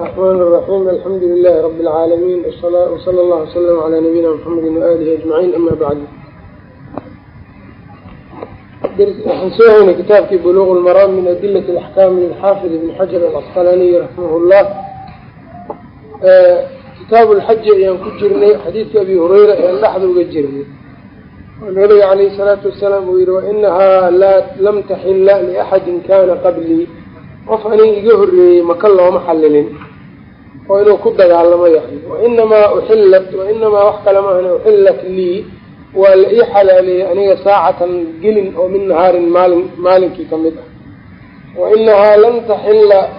الرحمن الرحيم الحمد لله رب العالمين وصلى الله وسلم على نبينا محمد وآله أجمعين أما بعد waxaan soo heynay kitaabkii buluuq lmaraam min adilat alaxkaam lilxaafid ibn xajar alcasqalaaniy raximah llah kitaabu lxaji ayaan ku jirnay xadiidka abi hureyra ean dhexda uga jirnay nabiga calayhi salaatu wasalaam uu yihi wainahaa lam taxila liaxadin kana qablii qof aniga iga horreeyey maka looma xallilin oo inuu ku dagaalamo yani wainamaa uxillat wainamaa wax kale maahna uxillat lii waa la ii xalaaleeyey aniga saacatan gelin oo min nahaarin maalin maalinkii ka mid ah. Wa inahaa lan taxilla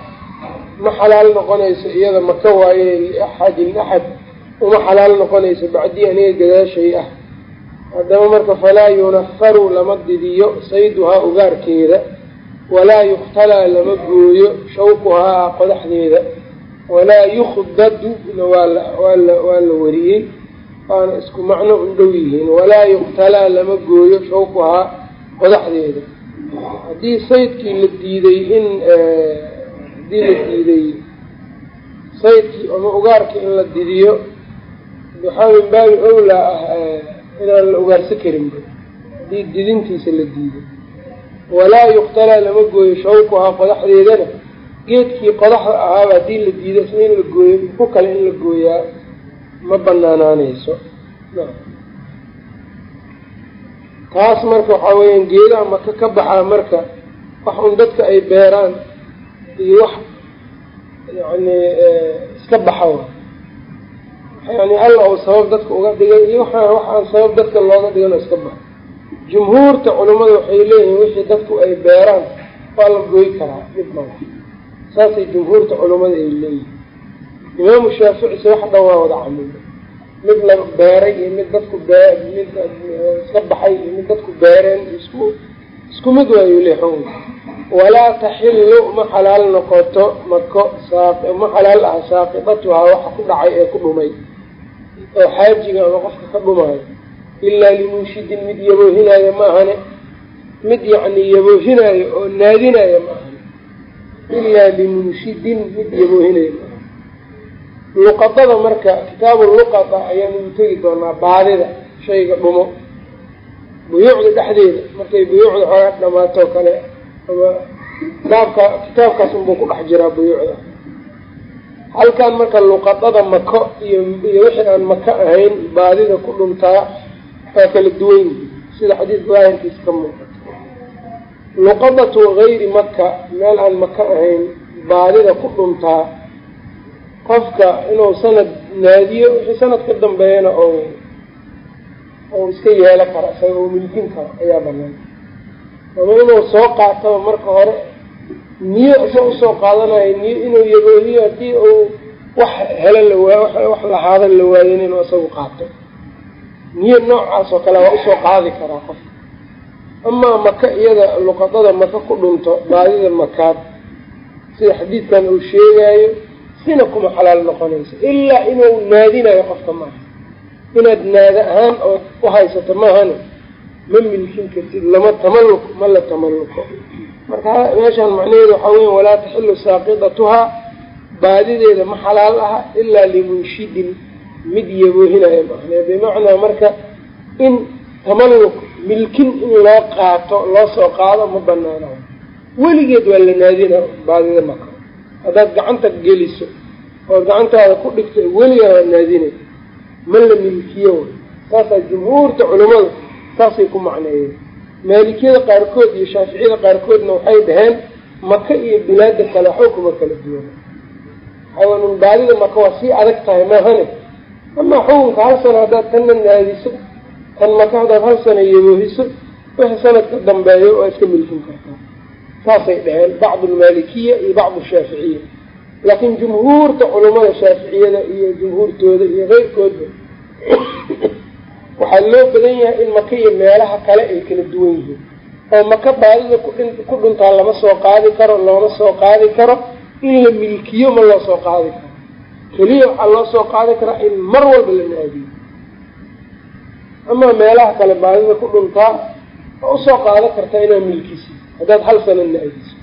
ma xalaal noqonayso iyada maka waaye liaxadin axad uma xalaal noqonayso bacdii aniga gadaashay ah. Haddaba marka falaa yunafaru lama didiyo sayduhaa ugaarkeeda walaa yukhtalaa lama gooyo shawquhaa qodaxdeeda walaa yukhdadu waa la wariyey waana isku macno u dhow yihiin. Walaa yuqtalaa lama gooyo shawquhaa qodaxdeeda haddii saydkii la diiday in haddii la diiday saydkii ama ugaarkii in la didiyo waxaa min baabi owlaa ah inaan la ugaarsa karinba haddii didintiisa la diiday. Walaa yuqtalaa lama gooyo shawquhaa qodaxdeedana geedkii qodaxda ahaaba haddii la diido isna in la gooyo ku kale in la gooyaa? Ma banaanaanayso taas marka waxaa weyaan geedaha maka ka baxaa marka wax un dadka ay beeraan iyo wax yani iska baxa yani alla uu sabab dadka uga dhigay iyo waa wax aan sabab dadka looga dhigan iska baxa jumhuurta culimmada waxay leeyihiin wixii dadku ay beeraan waa la goy karaa mid mala saasay jumhuurta culimmada ay leeyihiin. Imaamu shaaficise wax dhan waa wada camila mid la beeray iyo mid dadku bee mid iska baxay iyo mid dadku beereen isku isku mid waayu le xun walaa taxillu ma xalaal noqoto mako ma xalaal ah saaqidatuhaa waxa ku dhacay ee ku dhumay. Oo xaajiga ama qofka ka dhumaayo. Ilaa limunshidin mid yaboohinaayo maahane mid yacni yaboohinaayo oo naadinaayo maahane ilaa limunshidin mid maaha luqadada marka kitaabu luqada ayaanu u tegi doonaa baadida shayga dhumo. Buyuucda dhexdeeda markay buyuucda xoogaa dhamaato kale ama kitaabka kitaabkaas unbuu ku dhex jiraa buyuucda. Halkan marka luqadada mako iyo iyo wixii aan maka ahayn baadida ku dhuntaa waa kala duwan sida xadiis daahirkiisa ka muuqato luqadatu gayri maka meel aan maka ahayn baadida ku dhuntaa qofka inuu sanad naadiyo wixii sanad ka dambeeyana ou ou iska yeelo karo isaga uu milkin karo ayaa banaan. Ama inuu soo qaataba marka hore niyo isa u soo qaadanayo niyo inuu yaboohiyo haddii uu wax helo lawaa wax lahaada la waayan inuu isagu qaato. Niyo noocaas oo kale waa u soo qaadi karaa qofka amaa maka iyada luqadada maka ku dhunto baadida makaad sida xadiidkan uu sheegaayo sina kuma xalaal noqonayso. Ilaa inuu naadinayo qofka maaha. Inaad naada ahaan ood u haysato maahane ma milkin kartid lama tamalluq ma la tamalluqo marka meeshaan macnaheedu waxaa weya walaa taxilu saaqidatuhaa baadideeda ma xalaal aha ilaa limunshidin mid yaboohinayo. Maahane bimacnaa marka in tamalluq milkin in loo qaato loo soo qaado ma banaanayo weligeed waa la naadina baadida maka haddaad gacanta geliso ood gacantaada ku dhigto weligaa waa naadinay ma la milkiyo saasaa jumhuurta culimmadu saasay ku macneeyeen. Maalikiyada qaarkood iyo shaaficiyada qaarkoodna waxay dhaheen maka iyo bilaada kale waxba kuma kala duwana xawaanun baadida maka waa sii adag tahay maahane amaa xukunka hal sano haddaad tanna naadiso tan maka haddaad hal sano yaboohiso wixii sanadka dambeeyo waa iska milkin kartaa saasay dhaheen bacdu almaalikiya iyo bacdu shaaficiya laakiin jumhuurta culummada shaaficiyada iyo jumhuurtooda iyo keyrkoodba waxaa loo badan yahay in maka iyo meelaha kale ay kala duwan yihiin. Oo maka baadida ku dhuntaa lama soo qaadi karo looma soo qaadi karo. In la milkiyo ma loo soo qaadi karo. Keliya waxaa loo soo qaadi karaa in mar walba la naadiyo amaa meelaha kale baadida ku dhuntaa waa u soo qaadan kartaa inaad milkisi haddaad hal sana naadiso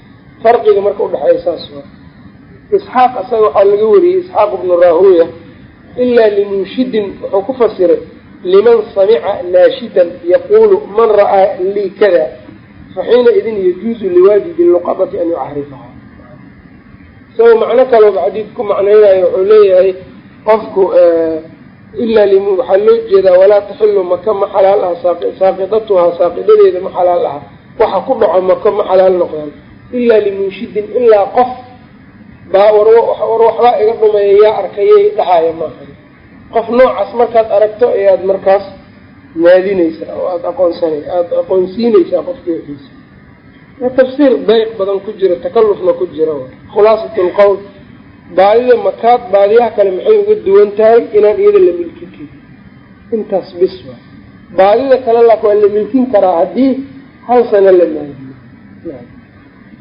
farqiga marka udhexeeya saas waa. Isxaaq isaga waxaa laga wariyey isxaaq ibnu raahuya ilaa limunshidin wuxuu ku fasiray liman samica naashidan yaquulu man ra'aa lii kada faxiina idin yajuuzu liwaajidi luqadati an yucarifaha. Isagoo macno kalooba xadiid ku macnaynayo wuxuu leeyahay qofku ilaa waxaa loo jeedaa walaa taxilu maka ma xalaal aha saaqidatuhaa saaqidadeeda ma xalaal aha waxa ku dhaco mako ma xalaal noqdaan ilaa limunshidin ilaa qof baa war waxbaa iga dhumeeya yaa arkayay dhahaya maaha qof noocaas markaad aragto ayaad markaas naadinaysaa oo aada aqoonsana aada aqoonsiinaysaa qofki wixiisa tafsiir dayq badan ku jira takallufna ku jira khulaasat lqowl baadida makaad baadiyaha kale maxay uga duwan tahay inaan iyada la milkin karin intaas bis waa. Baadida kale lak waa la milkin karaa haddii hal sano la naadiyo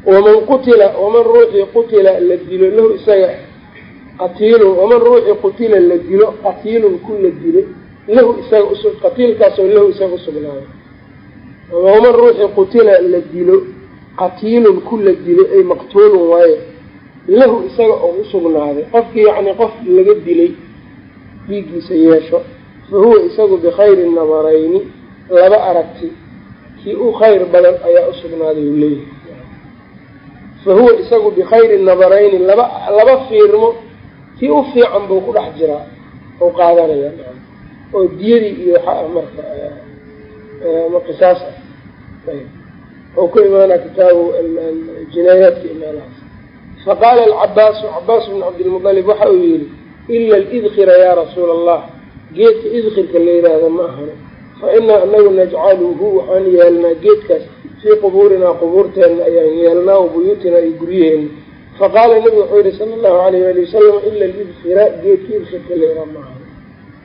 waman qutila waman ruuxii qutila la dilo lahu isaga qatiilun. Waman ruuxii qutila la dilo qatiilun ku la dilo lahu isaga usu qatiilkaasoo lahu isaga usugnaaday waman ruuxii qutila la dilo qatiilun ku la dilo ay maqtuulun waaye lahu isaga oo usugnaaday qofkii yacni qof laga dilay dhiiggiisa yeesho fa huwa isagu bikhayri nadarayni laba aragti kii u khayr badan ayaa usugnaaday uu leeyahay. Fa huwa isagu bikhayri nadarayni laba laba fiirmo kii u fiican buu ku dhex jiraa u qaadanaya oo diyadii iyo waxaa ah marka ma qisaas ah. Oo ku imaanaa kitaabu jinaayaadka imaanahaas faqaala alcabaasu cabaas bn cabdilmualib waxa uu yihi ila alidkhira yaa rasuula allah geedka idkhirka la yidhaahda ma ahano fa inaa anagu najcaluhu waxaan yeelnaa geedkaas fii qubuurinaa qubuurteenna ayaan yeelnaa wa buyuutinaa iyo guryaheenna faqaala nabigu wuxuu yihi sala allahu alayh wali wasalam ila alidkhira geedka idkhirka la yidhaha ma ahano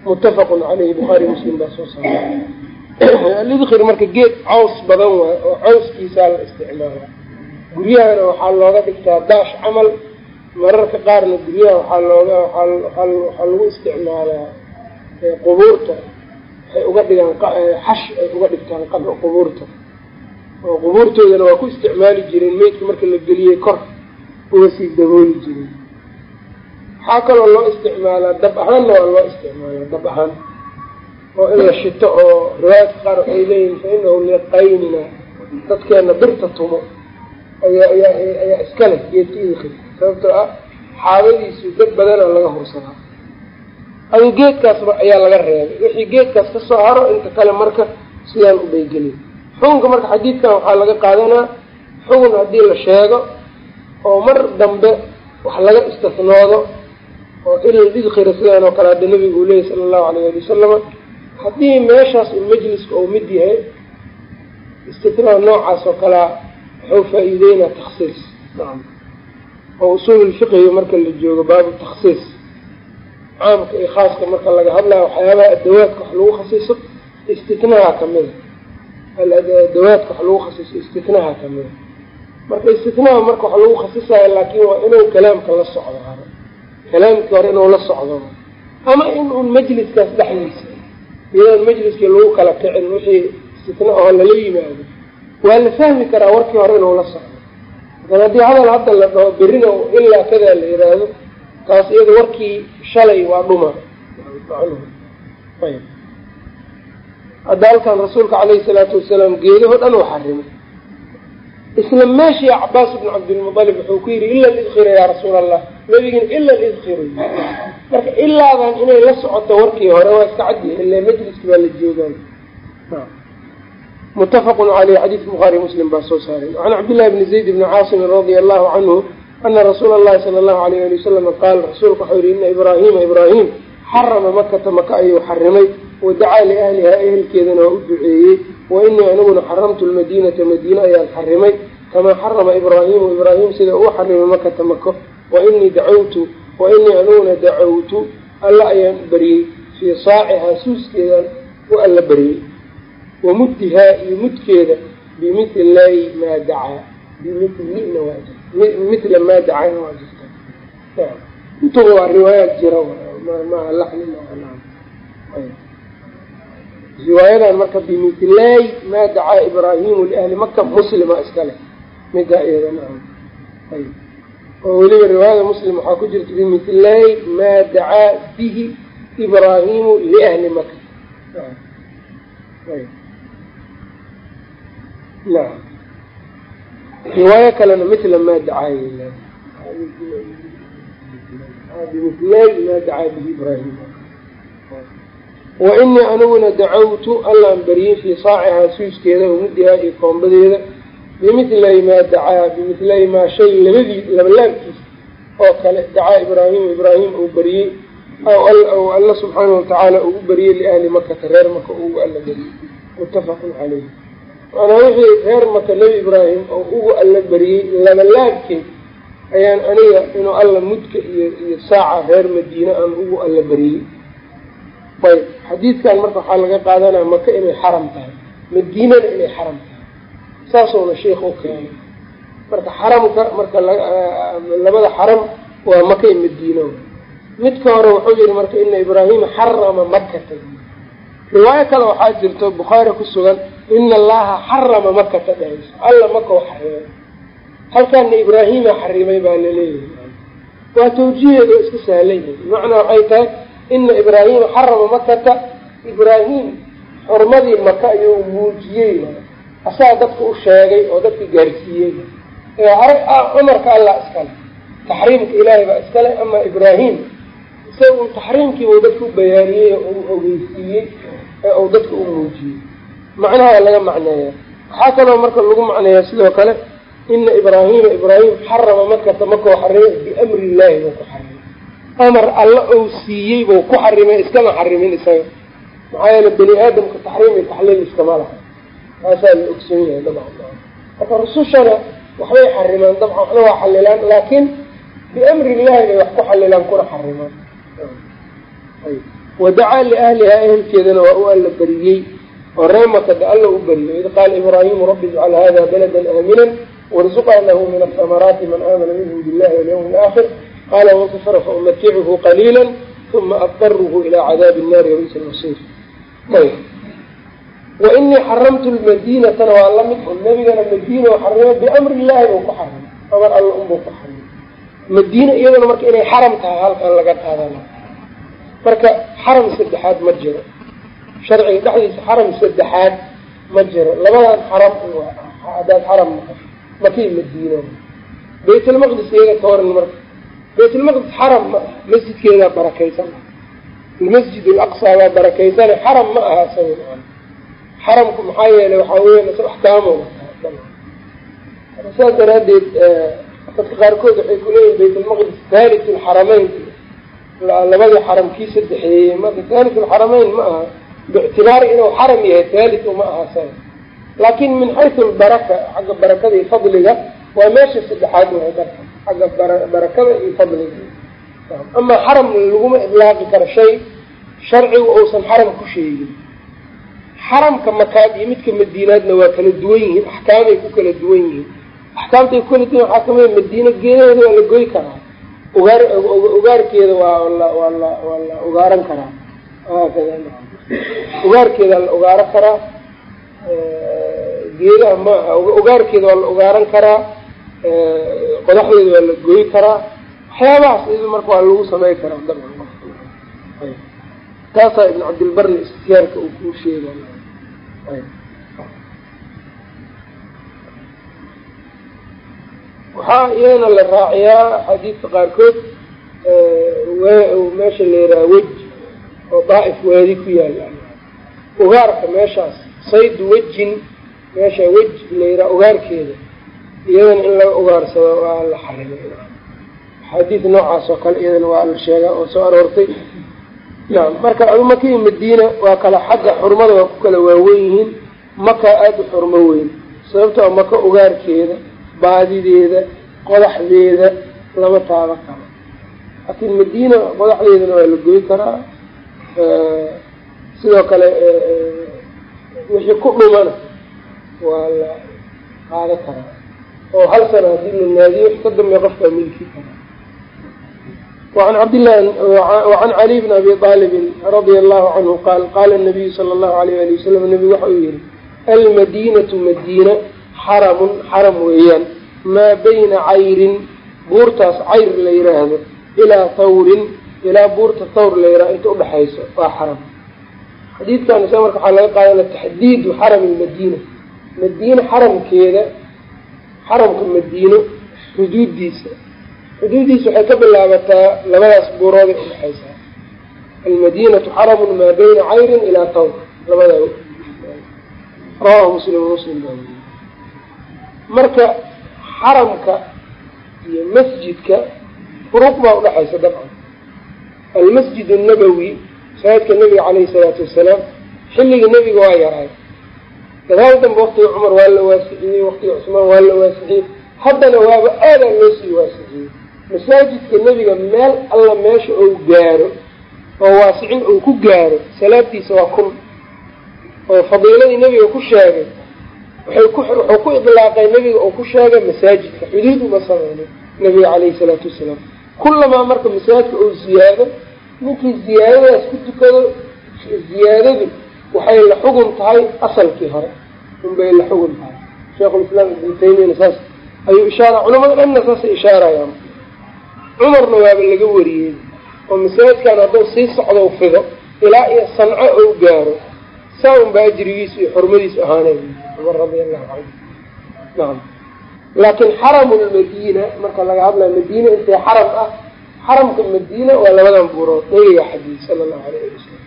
muttafaqun caleyhi bukhaari muslim baa soo saaray alidkhir marka geed caws badan waay oo cawskiisaa la isticmaalaa guryahana waxaa looga dhigtaa daash camal. Mararka qaarna guryaha waxaa looga waxaa lagu isticmaalaa qubuurta. Waxay uga dhigaan xash ay uga dhigtaan qabr qubuurta. Oo qubuurtoodana waa ku isticmaali jireen meydka marka la geliyey kor uga sii dabooli jireen. Waxaa kaloo loo isticmaalaa dab ahaanna waa loo isticmaalaa dab ahaan. Oo in la shito oo riwaayadka qaar waxay leeyihiin fa inahu liqaynina dadkeena birta tumo ayaa ayaa ayaa iska leh geedka idkhir sababtoo ah xaabadiisu dad badana laga hursadaa adi geedkaasba ayaa laga reebay. Wixii geedkaas ka soo haro inta kale marka sidaan ubaygeliy xukunka marka xadiidkan waxaa laga qaadanaa xukun haddii la sheego oo mar dambe wax laga istisnoodo oo ilal idkhira sidaan oo kale hadda nabigu uu leeyay sala allahu alayh ali wasalama haddii meeshaas uu majliska uu mid yahay istinaa noocaas oo kalea wuxuu faa-iideynaa taksiis oo usuululfiqiga marka la joogo baabu taksiis caamka iyo khaaska marka laga hadlayo waxyaabaha adawaadka wax lagu khasiso istinaha kamida adawaadka wax lagu khasiso istinaha kamida marka istinaha marka wax lagu khasisayo laakiin waa inuu kalaamka la socdo kalaamkii hore inuu la socdo. Ama in uun majliskaas dhexdiisa iyadoon majliskii lagu kala kicin wixii istina oo lala yimaado waa la fahmi karaa warkii hore inuu la socdo. Marka haddii hadal hadda la dhaho berrina ilaa kadaa la yiraahdo taas iyada warkii shalay waa dhuma. Ayb hadda halkan rasuulka caleyhi salaatu wasalaam geedaho dhan u xarimay isla meeshii cabaas bn cabdilmualib wuxuu ku yidhi ila lidkhira yaa rasuul allah nabigin ila lidkhiru marka ilaadan inay la socoto warkii hore waa iska caddi ile majliski baa la joogaan mutafaqun caleyh xadiis bukhaari muslim baa soo saaray. Can cabdillahi bni zayd bni caasimin radia allahu canhu ana rasuula allahi sala allahu alayh ali wasalama qaal rasuulku waxau yihi ina ibraahima ibraahim xarama makata maka ayuu xarimay wadacaa liahlihaa ehelkeedana waa u duceeyey wa inii aniguna xaramtu lmadiinata madiine ayaan xarimay kamaa xarama ibraahimu ibraahim sida uu xarimay makata mako wa inii dacawtu wa inii aniguna dacawtu alla ayaan baryey fii saacihaa suuskeedaan u alla baryey wa muddihaa iyo mudkeeda bimithli maa dacaa bimilina waa mithla maa dacaana waa jirta intuba waa riwaayaad jira maaha laxni riwaayadan marka bimithilay maa dacaa ibraahimu liahli maka muslima iska leh. Midaa iyada naam. Ayb. Oo weliba riwaayada muslim waxaa ku jirta bimitlay maa dacaa bihi ibraahimu liahli maka naam riwaayo kalena mila maa dacaa bimitlay maa dacaa bihi ibraahim wa inii aniguna dacawtu allaan baryey fii saacihaa suuskeeda umudihaa iyo koombadeeda bimitlay maa dacaa bimitlay maa shay labadii labalaabkiisa oo kale dacaa ibraahimu ibraahim uu baryey alla subxaana watacaala uu u baryey liahli makata reer maka ugu alla baryey muttafaqun caleyh macnaa wixii reer maka nebi ibraahim oo ugu alla baryey labalaabkeed ayaan aniga inuu alla mudka iyo iyo saaca reer madiine aan ugu alla baryey ayb xadiidkan marka waxaa laga qaadanaya maka inay xaram tahay madiinana inay xaram tahay. Saasuuna sheikh u keenay. Marka xaramka marka labada xaram waa maka iyo madiino. Midka hore wuxuu yihi marka ina ibraahima xarama makata riwaayo kale waxaa jirto bukhaari ku sugan ina allaha xarama makata dhahayso alla maka u xarimay halkaana ibraahima xarimay baa la leeyahay waa tawjiheeda oo iska sahlan yahay bimacnaa waxay tahay ina ibraahima xarama makata ibraahim xurmadii maka ayuu muujiyey asaga dadka u sheegay oo dadka gaarsiiyey cumarka allah iskale taxriimka ilaahay baa iskale ama ibraahim isaga taxriimkiiba dadka u bayaaniyey oo u ogeysiiyey ee uu dadka u muujiyey macnaha laga macneeya waxaa kaloo marka lagu macneeyaa sidoo kale ina ibraahima ibraahim xarama makata makau xarimay biamri illaahi buu ku xarimay. Amar alla ou siiyey buu ku xarimay iskama xarimin isaga. Maxaa yeele bani aadamka taxriim iyo taxliil iskama laha. Taasaa la ogsoon yahay dabcan marka rusushana waxbay xarimaan dabcan waxna waa xalilaan laakiin biamri illahi bay wax ku xalilaan kuna xarimaan wadacaa liahlihaa ehelkeedana waa u alla bariyey oo reemakada alla u bariyo id qaala ibraahimu rabbi ijcal hada baladan aaminan warzuqa lahu min asamaraati man aamana minhum billahi walyawmi alaakhir qaala man kafara faumaticuhu qaliila uma addaruhu ilaa cadaabi nnaari wabisa lmasiir ayb wainii xaramtu lmadiinatana waa la mid oo nebigana madiina u xarimay biamri illaahi buu ku xarimay amar alla unbuu ku xarimay madiina iyadana marka inay xaram tahay halkan laga qaadana. Marka xaram saddexaad ma jiro sharciga dhexdiisa xaram saddexaad ma jiro. Labadan xaram hadaad xaram maqasho makii madiina baytlmaqdis iyada ka waran marka. Baytlmaqdis xaram ma aha. Masjidkeedaa barakaysan. Almasjid alaqsa baa barakaysane xaram ma aha isaga xaramku maxaa yeelay waxaa weya axkaamo saas daraadeed dadka qaarkood waxay kuleeyihin baytlmaqdis thalit lxarameyn labadii xaram kii sadexeeyey marka thalit lxarameyn ma aha biictibaari inuu xaram yahay thalit uma aha saga laakin min xaysu lbaraka xagga barakada iyo fadliga waa meesha saddexaad waay darka xagga barakada iyo fadliga ama xaram laguma idlaaqi karo shay sharcigu uusan xaram ku sheegin xaramka makaad iyo midka madiinaadna waa kala duwan yihiin axkaamay ku kala duwan yihiin axkaamtay ku kala duwan waxaa kamida madiina geedaheeda waa la goy karaa ugaar ugaarkeeda waa waa la waa la ugaaran karaa haakada ugaarkeeda la ugaaran karaa geedaha maaha ugaarkeeda waa la ugaaran karaa qodaxdeeda waa la goy karaa waxyaabahaas iyada marka waa lagu samey karaa dabcan taasaa ibn cabdilbarni istiyaarka uu kuu sheegay. Waxaa iyadana la raaciyaa axaadiidka qaarkood meesha la yaraha wej oo daa'if waadi ku yaalla ugaarka meeshaas saydu wejin meesha wej la yaraha ugaarkeeda iyadana in laga ugaarsado waa la xarimay axaadiid noocaas oo kale iyadana waa la sheegaa oo soo aroortay. Naam marka adu maka iyo madiina waa kala xagga xurmada waa ku kala waawen yihiin maka aada u xurmo weyn sababtoo maka ugaarkeeda baadideeda qodaxdeeda lama taaba karo. Laakiin madiina qodaxdeedana waa la goy karaa Eh, sidoo kale eh, eh, wixii ku dhumana waa la qaado karaa. Oo hal sana haddii la naadiyo soddon mee qofkaa milki karaa. Wacan cabdillahi wacan caliy bn abi aalibin radia allahu canhu qaal qaala nabiyu sala allahu alayh ali wasalam nebigu waxa uu yihi almadiinatu madiina xaramun xaram weeyaan. Maa bayna cayrin buurtaas cayr la yiraahdo ilaa hawrin ilaa buurta thawr la yiraahdo inta udhexayso waa xaram. Xadiidkan isa marka waxaa laga qaadana taxdiidu xarami lmadiina madiine xaramkeeda xaramka madiino xuduuddiisa. Xuduuddiisa waxay ka bilaabataa labadaas buurooday udhexaysaa almadinatu xaramun maa bayna cayrin ilaa tawr labada rawahu muslim muslim marka xaramka iyo masjidka furuuq baa udhexaysa dabcan almasjid annabowi masaajidka nabiga caleyhi salaatu wasalaam xilligii nebiga waa yaraay gadaal dambe waktiga cumar waa la waasiciyey waktiga cusmaan waa la waasiciyey haddana waaba aadaa loo sii waasiciyey masaajidka nebiga meel alla meesha ou gaaro oo waasicin uu ku gaaro salaadtiisa waa kun. Oo fadiiladii nebiga ku sheegay wuxuu ku idlaaqay nebiga uu ku sheegay masaajidka. Xuduud uma sameynin nebiga caleyhi salaatu wasalaam. Kullamaa marka masaajidka uu ziyaado ninkii ziyaadadaas ku tukado ziyaadadu waxay la xugun tahay asalkii hore. Unbay la xugun tahay. Sheikhulislaam ibnu taymiyana saas ayuu ishaara culamada dhanna saasay ishaarayaan. Cumarna waaba laga wariyey oo masaajidkan hadduu sii socdo fido ilaa iyo sanco ou gaaro saa un baa ajrigiisu iyo xurmadiisu ahaanay. Cumar radia allahu canhu nacam laakiin xaramu lmadiina marka laga hadlayo madiina intay xaram ah xaramka madiina waa labadan buurood nabiga xadiid sala allahu alayh ali wasalam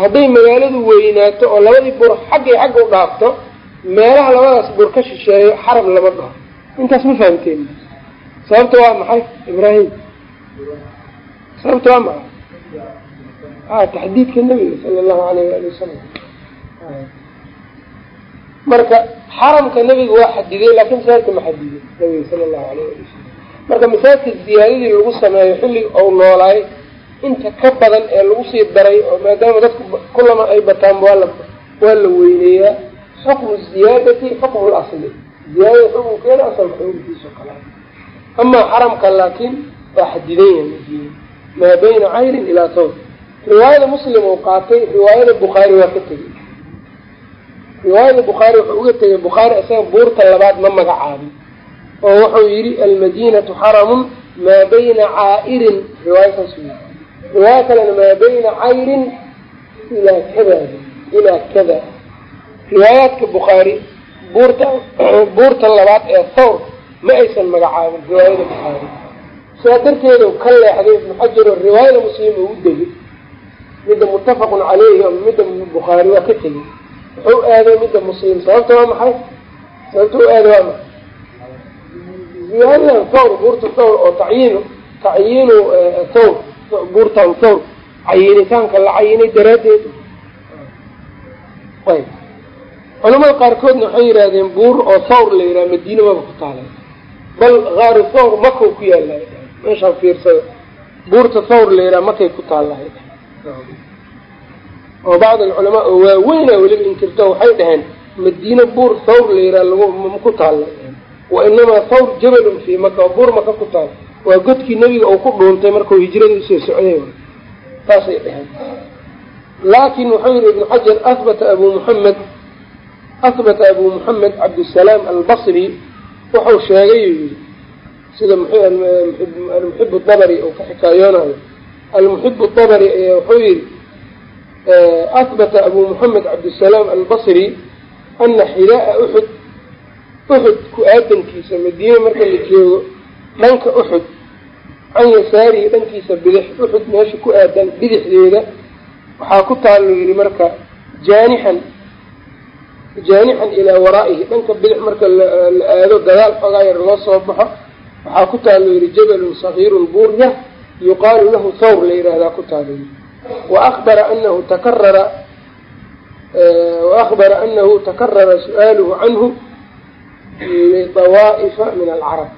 hadday magaaladu weynaato oo labadii buur xaggay xagga u dhaafto meelaha labadaas buur ka shisheeyo xaram lama dhaho. Intaas ma fahamteen? Sababta waa maxay ibraahim? Sababta waa maxay? A taxdiidka nebiga sala allahu alayh waali wasalam marka xaramka nebiga waa xadiday laakin masaajidka ma xadiday nabiga sala allahu alayh ali wasalam marka masaajidka ziyaadadii lagu sameeyo xilliga ou noolaay inta ka badan ee lagu sii daray oo maadaama dadku kulama ay bataan waa la waa la weyneeyaa. Xukmu ziyaadati xukmu lasli ziyaadada xukunkeeda asalka xukunkiisa kala amaa xaramka laakiin waa xadidan yahay maa bayna cayrin ilaa tawr. Riwaayada muslim uu qaatay riwaayada bukhaari waa ka tegey. Riwaayada bukhaari wuxuu uga tegay bukhaari isaga buurta labaad ma magacaabin oo wuxuu yidhi almadinatu xaramun maa bayna caa'irin. Riwaaya saas wey riwaaya kalena maa bayna cayrin ilaa kada ilaa kada riwaayaadka bukhaari buurta buurta labaad ee thawr ma aysan magacaabin riwaayada bukhaari. Sidaa darteedu ka leexday ibnu xajar oo riwaayada muslim uu u degay. Midda muttafaqun caleyhi ama midda bukhaari waa ka tegey wuxuu aaday midda muslim sababta waa maxay? Sababta u aaday waa maxay ziyaadadan thawr buurta thawr oo tacyiinu tacyiinu thawr buurtan thawr cayinitaanka la cayinay daraaddeed. Ayb culamada qaarkoodna waxay yidhaahdeen buur oo thawr la yidhaha madiina maba ku taalay. Bal kaaru thawr makau ku yaallay meeshaan fiirsada. Buurta thawr la yidhaha makay ku taallahay. Oo bacd alculamaa oo waaweyna weliba inkirto waxay dhaheen madiina buur thawr la yidhaha ku taalla wa inamaa thawr jabalun fii maka buur maka ku taal waa godkii nebiga uu ku dhuuntay markuu hijrada u soo socday saasay dhaheen laakin wuxuu yihi ibnu xajar ahbata abu muxamed ahbata abu muxamed cabdisalaam albasri wuxuu sheegay uu yihi sida almuxibu dabri uu ka xikaayoonayo almuxibu dabri wuxuu yihi ahbata abu muxamed cabdisalaam albasri ana xidaaa uxud uxud ku-aadankiisa madiine marka la joogo dhanka uxud can yasaarihi dhankiisa bidix uxud meesha ku aadan bidixdeeda waxaa ku taalo yihi marka jaanixan jaanixan ilaa waraa'ihi dhanka bidix marka la aado gadaal xoogaa yar loo soo baxo waxaa ku taalo yihi jabalun sagiirun buur yar yuqaalu lahu thawr la yihahdaa ku taalo yii waabara anahu takarara waakbara anahu takarara su'aaluhu canhu lidawaa'ifa min alcarab.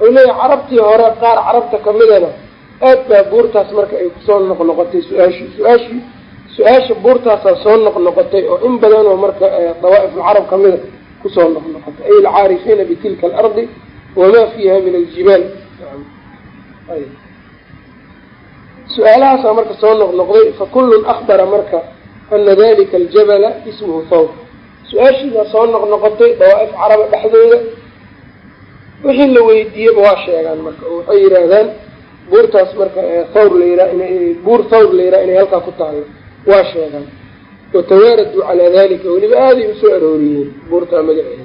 Wuxuu leeyahay carabtii hore qaar carabta kamidana aad baa buurtaas marka ay ku soo noqnoqotay su'aashii. Su'aashii su'aasha buurtaasaa soo noqnoqotay oo in badanoo marka dawaa'if alcarab kamida ku soo noqnoqotay. Ay alcaarifiina bitilka alardi wamaa fiiha min aljibaal. Su'aalahaasaa marka soo noqnoqday fakullun akbara marka ana dalika aljabala ismuhu thawr su'aashiibaa soo noqnoqotay dawaa'if caraba dhexdooda. Wixii la weydiiyeyba waa sheegaan marka oo waxay yidhaahdaan buurtaas marka thawr la yiraa ina buur thawr la yiraa inay halkaa ku taallo waa sheegaan. Watawaaraduu calaa dalika weliba aaday u soo arooriyeen buurtaa magaceeda.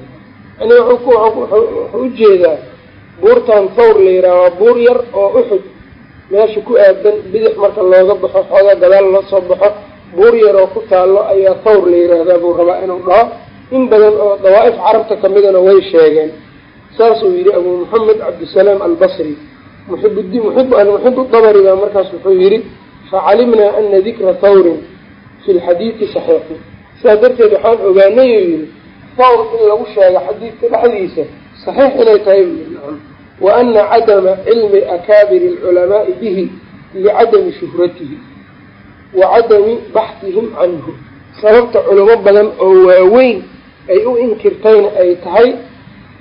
Yani wuxuu u jeedaa buurtan thawr la yiraa waa buur yar oo uxud meesha ku aadan bidix marka looga baxo xoogaa gadaal loo soo baxo buur yar oo ku taallo ayaa thawr la yiraahdaa buu rabaa inuu dhaho. In badan oo dawaa-if carabta kamidana way sheegeen. Saasuu yidhi abuu maxamed cabdisalaam albasri. Muxibd muxibu dabri baa markaas wuxuu yidhi facalimnaa ana dikra thawrin fi lxadiidi saxiixu sidaa darteed waxaan ogaanay uu yidhi thawr in lagu sheego xadiidka dhexdiisa saxiix inay tahay buu yidhi wa ana cadama cilmi akaabiri alculamaai bihi licadami shuhratihi wa cadami baxtihim canhu sababta culamo badan oo waaweyn ay u inkirtayna ay tahay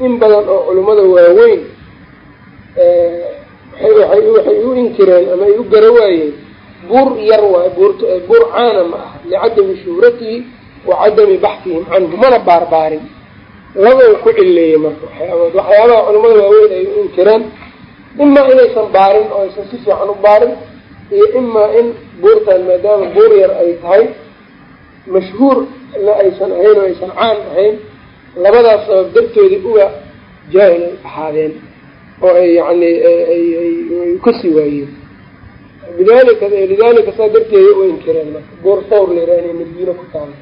in badan oo culummada waaweyn waxay u inkireen ama ay u gara waayeen buur yar waayo buurt buur caana ma aha licadami shuhratihi wa cadami baxtihim canhu mana baarbaarin labau ku cileeyey marka waxyaabood waxyaabaha culamada waaweyn ay u inkireen imaa inaysan baarin oo aysan si fiican u baarin iyo imaa in buurtan maadaama buur yar ay tahay mashhuurna aysan ahayn oo aysan caan ahayn labadaas sabab dartoodii uga jaahil ahaadeen oo ay yani ay kasi waayeen. Bidalika lidalika saa darteeda u inkireen marka buur thawr la yiraha inay madiine ku taalo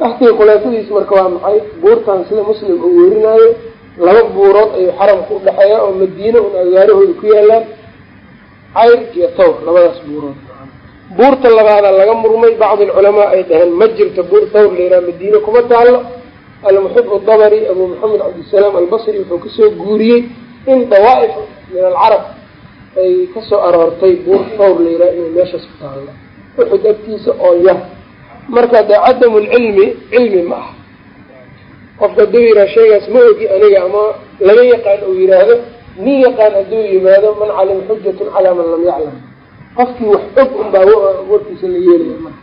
baxtiga khulaasadiis marka waa maxay? Buurtan sida muslim uu werinaayo laba buurood ayuu xaramka udhexeeya oo madiine un agaarahooda ku yaalaan cayr iyo thawr labadaas buurood buurta labaada laga murmay bacdi alculamaa ay dhaheen ma jirto buur thawr la yiraha madiine kuma taalo almuxib dabri abu maxamed cabdisalaam albasri wuxuu ka soo guuriyey in dawaa-if min alcarab ay ka soo aroortay buur thawr la yiraha inay meeshaas ku taalo uxud agtiisa oo yar. Marka dee cadamu lcilmi cilmi ma aha. Qofka hadduu yiraha shaygaas ma ogi aniga ama laga yaqaan uu yiraahdo nin yaqaan hadduu yimaado man calima xujatun calaa man lam yaclam. Qofkii wax og unbaa warkiisa la yeelaya marka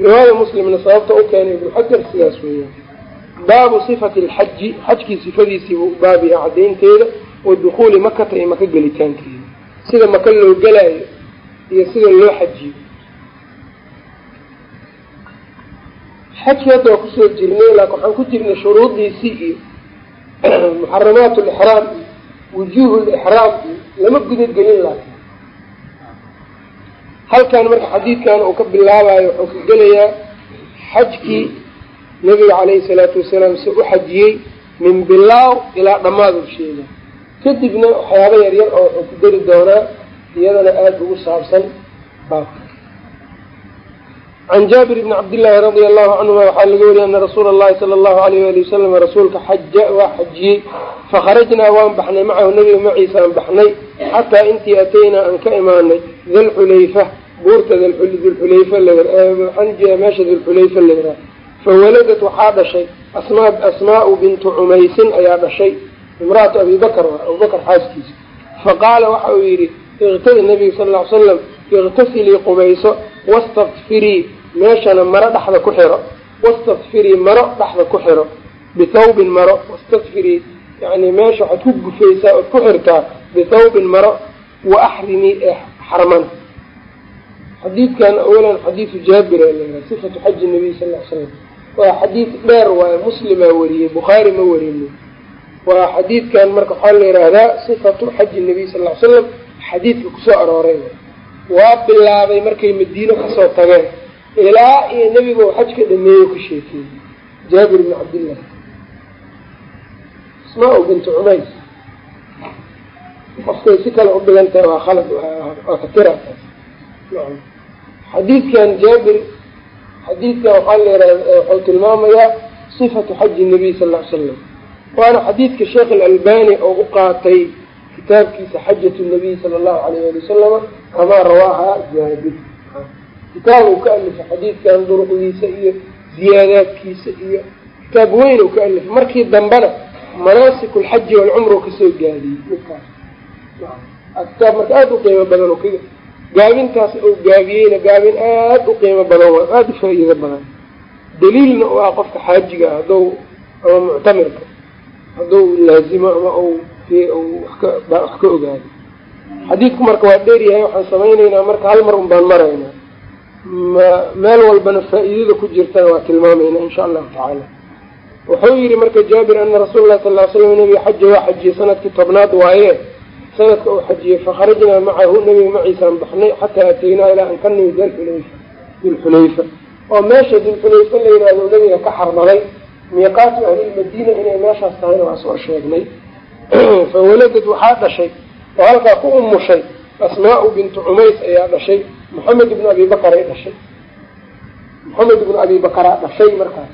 riwaayada muslimna sababta u keenay ibnu xajar sidaas weeyaan. Baabu sifati alxaji xajkii sifadiisii buu baabiya caddaynteeda wa dukuuli makata iyo maka gelitaankeeda. Sida maka loo gelaayo iyo sida loo xajiyo. Xajkii hadda waa ku soo jirnay laakin waxaan ku jirnay shuruudiisii iyo muxaramaat lixraam iyo lixraam lama gudagelin laakin halkan marka xadiidkan uu ka bilaabayo wuxuu ka gelayaa xajkii nabiga caleyhi salaatu wasalaam se u xajiyey min bilaaw ilaa dhammaad u sheega kadibna waxyaaba yaryar oo wuxuu ku geli doonaa iyadana aada ugu saabsan baabka can jaabir bni cabdillaahi radia allahu canhuma waxaa laga wariyay ana rasuula allahi sala allahu alayh wali wasalam rasuulka xaja waa xajiyey fakharajnaa waan baxnay macahu nabiga maciisa aan baxnay xataa intii ataynaa aan ka imaanay dalxulayfa buurta dulxulayfa waxaan jeeda meesha dulxulayfa la yiraa fawaladat waxaa dhashay asmaa asmaau bintu cumaysin ayaa dhashay imraatu abi bakr abubakar xaaskiisa faqaala waxa uu yidhi iqtadi nabiga sal ll ly slam iqtasilii qubayso wastakfirii meeshana maro dhexda ku xiro wastakfirii maro dhexda ku xiro bithawbin maro wastakfirii yani meesha waxaad ku gufaysaa ood ku xirtaa bithawbin maro wa axrimii ee xarmana xadiidkan awalan xadiidu jaabir la sifatu xaji nabiy sal l slam waa xadiid dheer waaye muslimaa wariyey bukhaari ma warinin waa xadiidkan marka waxaa la yihahdaa sifatu xaji nabiy sal l slam xadiidka ku soo arooray. Waa bilaabay markay madiino ka soo tageen ilaa iyo nebiga u xajka dhameeyo ka sheekeeyey. Jaabir bni cabdillah. Asmaa bintu cumays. Qofkay si kale u dhigan tahay waa khalad waa ka tira xadiidkan jaabir xadiidkan waxaa la yihahda waxau tilmaamayaa sifatu xaji nabiy sal ll ly slam waana xadiidka sheekh alalbani oo u qaatay kitaabkiisa xajat nabiy sala allahu alayh ali wasalama kamaa rawaaha jaabir kitaab uu ka alifay xadiidkan duruqdiisa iyo ziyaadaadkiisa iyo kitaab weyn uu ka alifay markii dambena manaasik lxaji walcumra ka soo gaadiyey midkaas kitaab marka aada u qiimo badan oo kaga gaabintaas uu gaabiyeyna gaabin aada u qiimo badan waa aada u faa-iido badan. Daliilna u ah qofka xaajiga ah hadow ama muctamirka hadduu laazimo ama u wax ka ogaado. Xadiidku marka waa dheer yahay waxaan samaynaynaa marka hal mar un baan maraynaa meel walbana faa-iidada ku jirtana waa tilmaamaynaa insha allahu tacaala. Wuxuu yihi marka jaabir ana rasuula lah sal ly slam nabiga xaja waa xajiyey sannadkii tobnaad waaye sanadka uu xajiyey fakharajnaa macahu nabiga maciisaan baxnay xataa ataynaa ilaa an ka nimid dalxulayfa dilxulayfa oo meesha dilxulayfa la yihahdo nabiga ka xarmaday miiqaatu ahlilmadiina inay meeshaas tahayna waa soo sheegnay. Fawaladad waxaa dhashay oo halkaa ku umushay asmaau bintu cumays ayaa dhashay maxamed ibnu abi bakaray dhashay. Maxamed ibnu abi bakaraa dhashay markaas.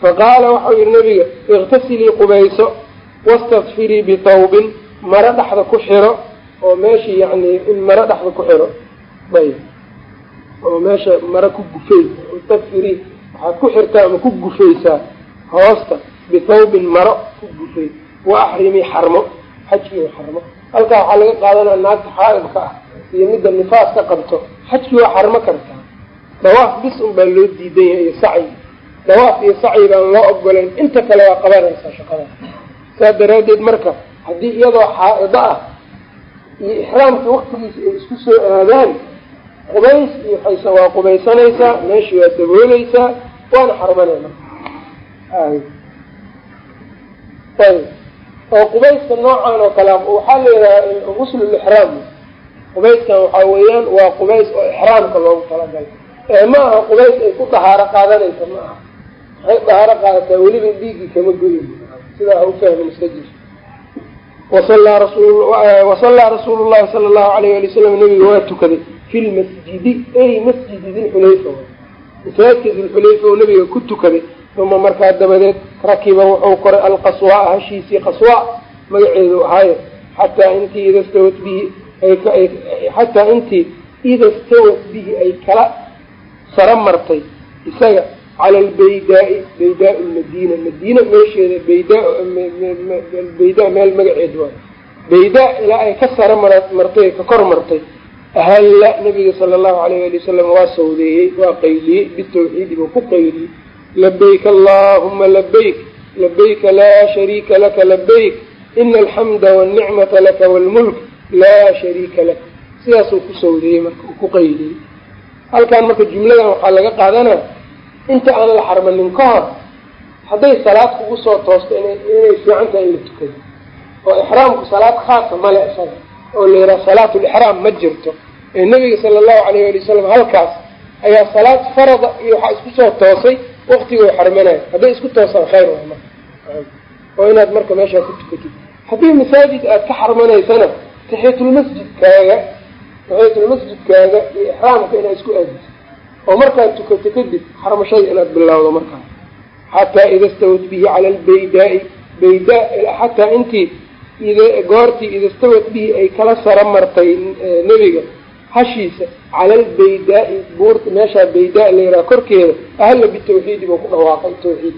Faqaala waxau yihi nabiga iktasilii qubayso wastakfirii bitawbin maro dhexda ku xiro oo meeshii yani in maro dhexda ku xiro. Ayb. Oo meesha maro ku gufey istakfirii waxaad ku xirtaa ama ku gufaysaa hoosta bithawbin maro ku gufay wa axrimii xarmo xajkii xarmo. Halkaa waxaa laga qaadanaya naagta xaaidka ah iyo midda nifaas ka qabto xajkii waa xarmo kartaa dawaaf bis un baa loo diidan yahay iyo sacyi dawaaf iyo sacyi baan loo ogolayn inta kale waa qabanaysaa shaqada. Saas daraaddeed marka haddii iyadoo xaa-ido ah iyo ixraamkii waktigiisa ay isku soo aadaan qubays iyo haysa waa qubaysanaysaa meeshii waa dabooleysaa waana xarmanay marka. Ayb oo qubayska noocan oo kale waxaa la yidhaha guslulixraam qubayskan waxaa weeyaan waa qubays oo ixraamka loogu talagalay. Ee ma aha qubays ay ku dahaaro qaadanaysa ma aha. Waxay dahaaro qaadataa weliba dhiiggii kama goyin sidaa ha ufahmin iska jir wasallaa rasuulu llahi sala allahu alayh ali wasalam nabiga waa tukaday fi lmasjidi ay masjidi dilxulayfa masaajidka dilxulayfa oo nabiga ku tukaday uma markaa dabadeed rakiba wuxuu koray alqaswaa hashiisii qaswaa magaceedu ahaayo xataa intii ida stawat bihi xataa intii ida stawat bihi ay kala sara martay isaga cala albaydaai baydaa lmadiina madiina meesheeda bayda bayda meel magaceed waay. Baydaa ilaa ay ka sara martay ka kor martay ahalla nabiga sala allahu alayh ali wasalam waa sawdeeyey waa qayliyey bitawxiidi buu ku qayliyey labayk allahuma labayk labayka laa shariika laka labayk ina alxamda walnicmata laka waalmulk laa shariika lak sidaasuu ku sawdeeyey marka uu ku qayliyey. Halkan marka jumladan waxaa laga qaadanaa inta aan la xarmanin ka hor hadday salaad kugu soo toosto inay fiican tahay in la tukado. Oo ixraamku salaad khaasa male isaga oo la yidhaha salaatu lixraam ma jirto. Ee nabiga sala allahu alayh ali wasalam halkaas ayaa salaad farada iyo waxaa isku soo toosay waktigoo xarmanayo hadday isku toosaan khayr waay marka oo inaad marka meeshaa ku tukatid. Haddii masaajid aad ka xarmanaysana taxiyatulmasjidkaaga taxiyatulmasjidkaaga iyo ixraamka inaad isku aadiso oo markaad tukato kadib xarmashada inaad bilowdo markaas xataa ida stawat bihi cala albaydaai baydaa xataa intii goortii ida stawat bihi ay kala sara martay nebiga hashiisa cala albaydaai buurta meeshaa baydaa la yidhaha korkeeda ahalla bitawxiidi buu ku dhawaaqay tawxiid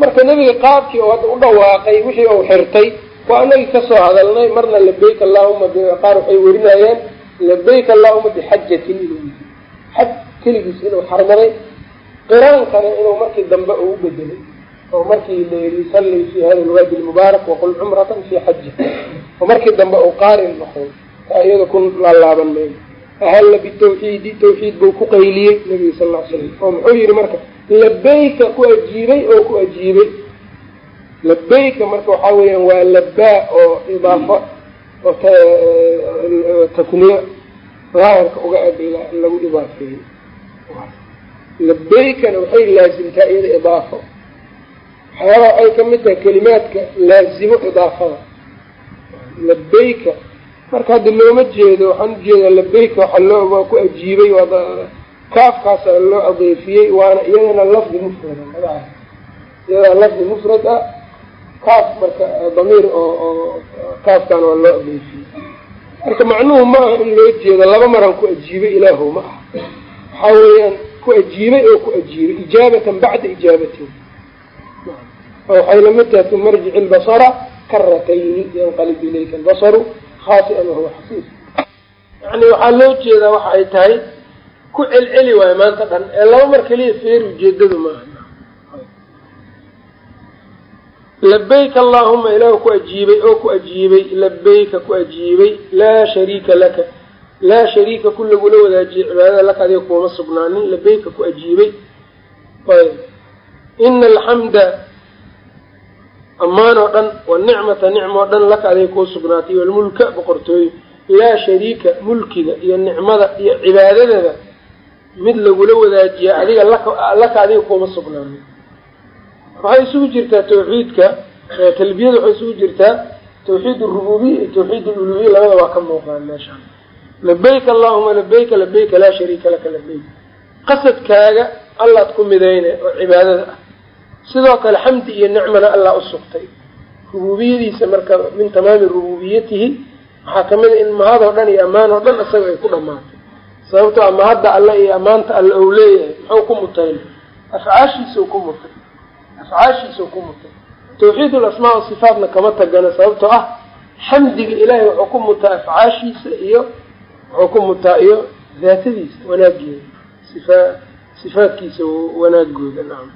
marka nebiga qaabkii oo hadda u dhawaaqay wixii uu xirtay waa anagii ka soo hadalnay marna labayk allahuma qaar waxay werinayaan labayk allahuma bixajatin inuu yii xaj keligiis inuu xarmaday qiraankana inuu markii dambe uu bedelay oo markii layii salli fi hada lwaadi lmubaarak waqul cumratan fi xaji oo markii dambe uu qaarin noqday taa iyada ku laalaaban mayno ahalla bitawxiidi tawxiid buu ku qayliyey nabiga sal ll ly slam oo muxuu yihi marka labayka ku ajiibay oo ku ajiibay labayka marka waxaa weeyaan waa labaa oo idaafo oo takniya daahirka uga eg lagu idaafeeyey labaykana waxay laasimtaa iyada idaafo waxyaabaha ay ka mid tahay kelimaadka laazimo idaafada. Labayka marka hadda looma jeedo waxaan u jeedaa labayka waxaa loo waa ku ajiibay kaafkaasa loo adeefiyey waana iyadana lafdi mufrada magaca iyadaa lafdi mufrad ah kaaf marka damiir oo kaafkan waa loo adeefiyey marka macnuhu ma aha in loo jeedo laba maran ku ajiibay ilaahu ma aha waxaa weeyaan ku ajiibay oo ku ajiibay ijaabatan bacda ijaabatin waxay la mid tahay uma arjici lbasara karatayni yanqalib ilayka albasaru khaasian wahuwa xasiis yani waxaa loo jeedaa waxa ay tahay ku celceli waayo maanta dhan ee laba mar keliya feer ujeedadu maaha labayk allaahuma ilaahu ku ajiibay oo ku ajiibay labayka ku ajiibay laa shariika laka laa shariika ku lagula wadaajiyay cibaadada laka adiga kuuma sugnaanin labayka ku ajiibay ina alxamda ammaan oo dhan wanicmata nicma oo dhan laka adiga kuu sugnaatay walmulka boqortooyo laa shariika mulkiga iyo nicmada iyo cibaadadada mid lagula wadaajiya adiga laka adiga kuuma sugnaanin waxay isugu jirtaa tawxiidka talbiyada waxay isugu jirtaa tawxiid arububiya iyo tawxiid aluluhiya labada waa ka muuqdaan meeshaan labayka allahuma labayka labayka laa shariika laka labayk qasadkaaga allaad ku midayne oo cibaadada ah. Sidoo kale xamdi iyo nicmana allah u sugtay. Rububiyadiisa marka min tamaami rububiyatihi waxaa ka mid a in mahadoo dhan iyo ammaan oo dhan isaga ay ku dhamaatay sababtoo a mahadda alle iyo ammaanta alle ou leeyahay muxuu ku mutayna? Afcaashiisau ku mutay afcaashiisau ku mutay. Tawxiid lasmaa o sifaatna kama tagana sababtoo ah xamdiga ilaahay wuxuu ku mutaa afcaashiisa iyo wuxuu ku mutaa iyo daatadiisa wanaageeda sifa sifaadkiisa wanaagooda nacam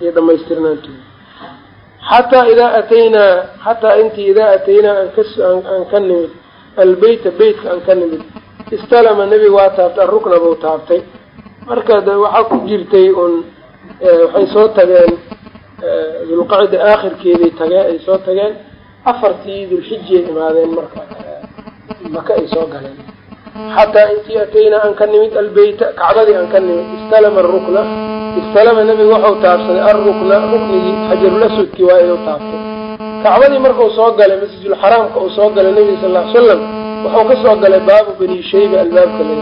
iyo dhamaystirnaantooda xataa idaa ataynaa xataa intii idaa ataynaa aan ka nimid albeyta beytka aan ka nimid istalama nebiga waa taabtay arukna buu taabtay. Marka waxaa ku jirtay un waxay soo tageen dulqacda aakhirkeeday tageen ay soo tageen. Afartii dulxijiyay imaadeen marka maka ay soo galeen. Xataa intii ataynaa aan ka nimid albeyta kacbadii aan ka nimid istalama arukna istalama nebiga waxau taabsaday arukna ruknigii xajarulaswadkii waa inuu taabtay. Kacbadii markau soo galay masjidulxaraamka uu soo galay nebiga sal ly slam wuxuu ka soo galay baabu bani shayba albaabka la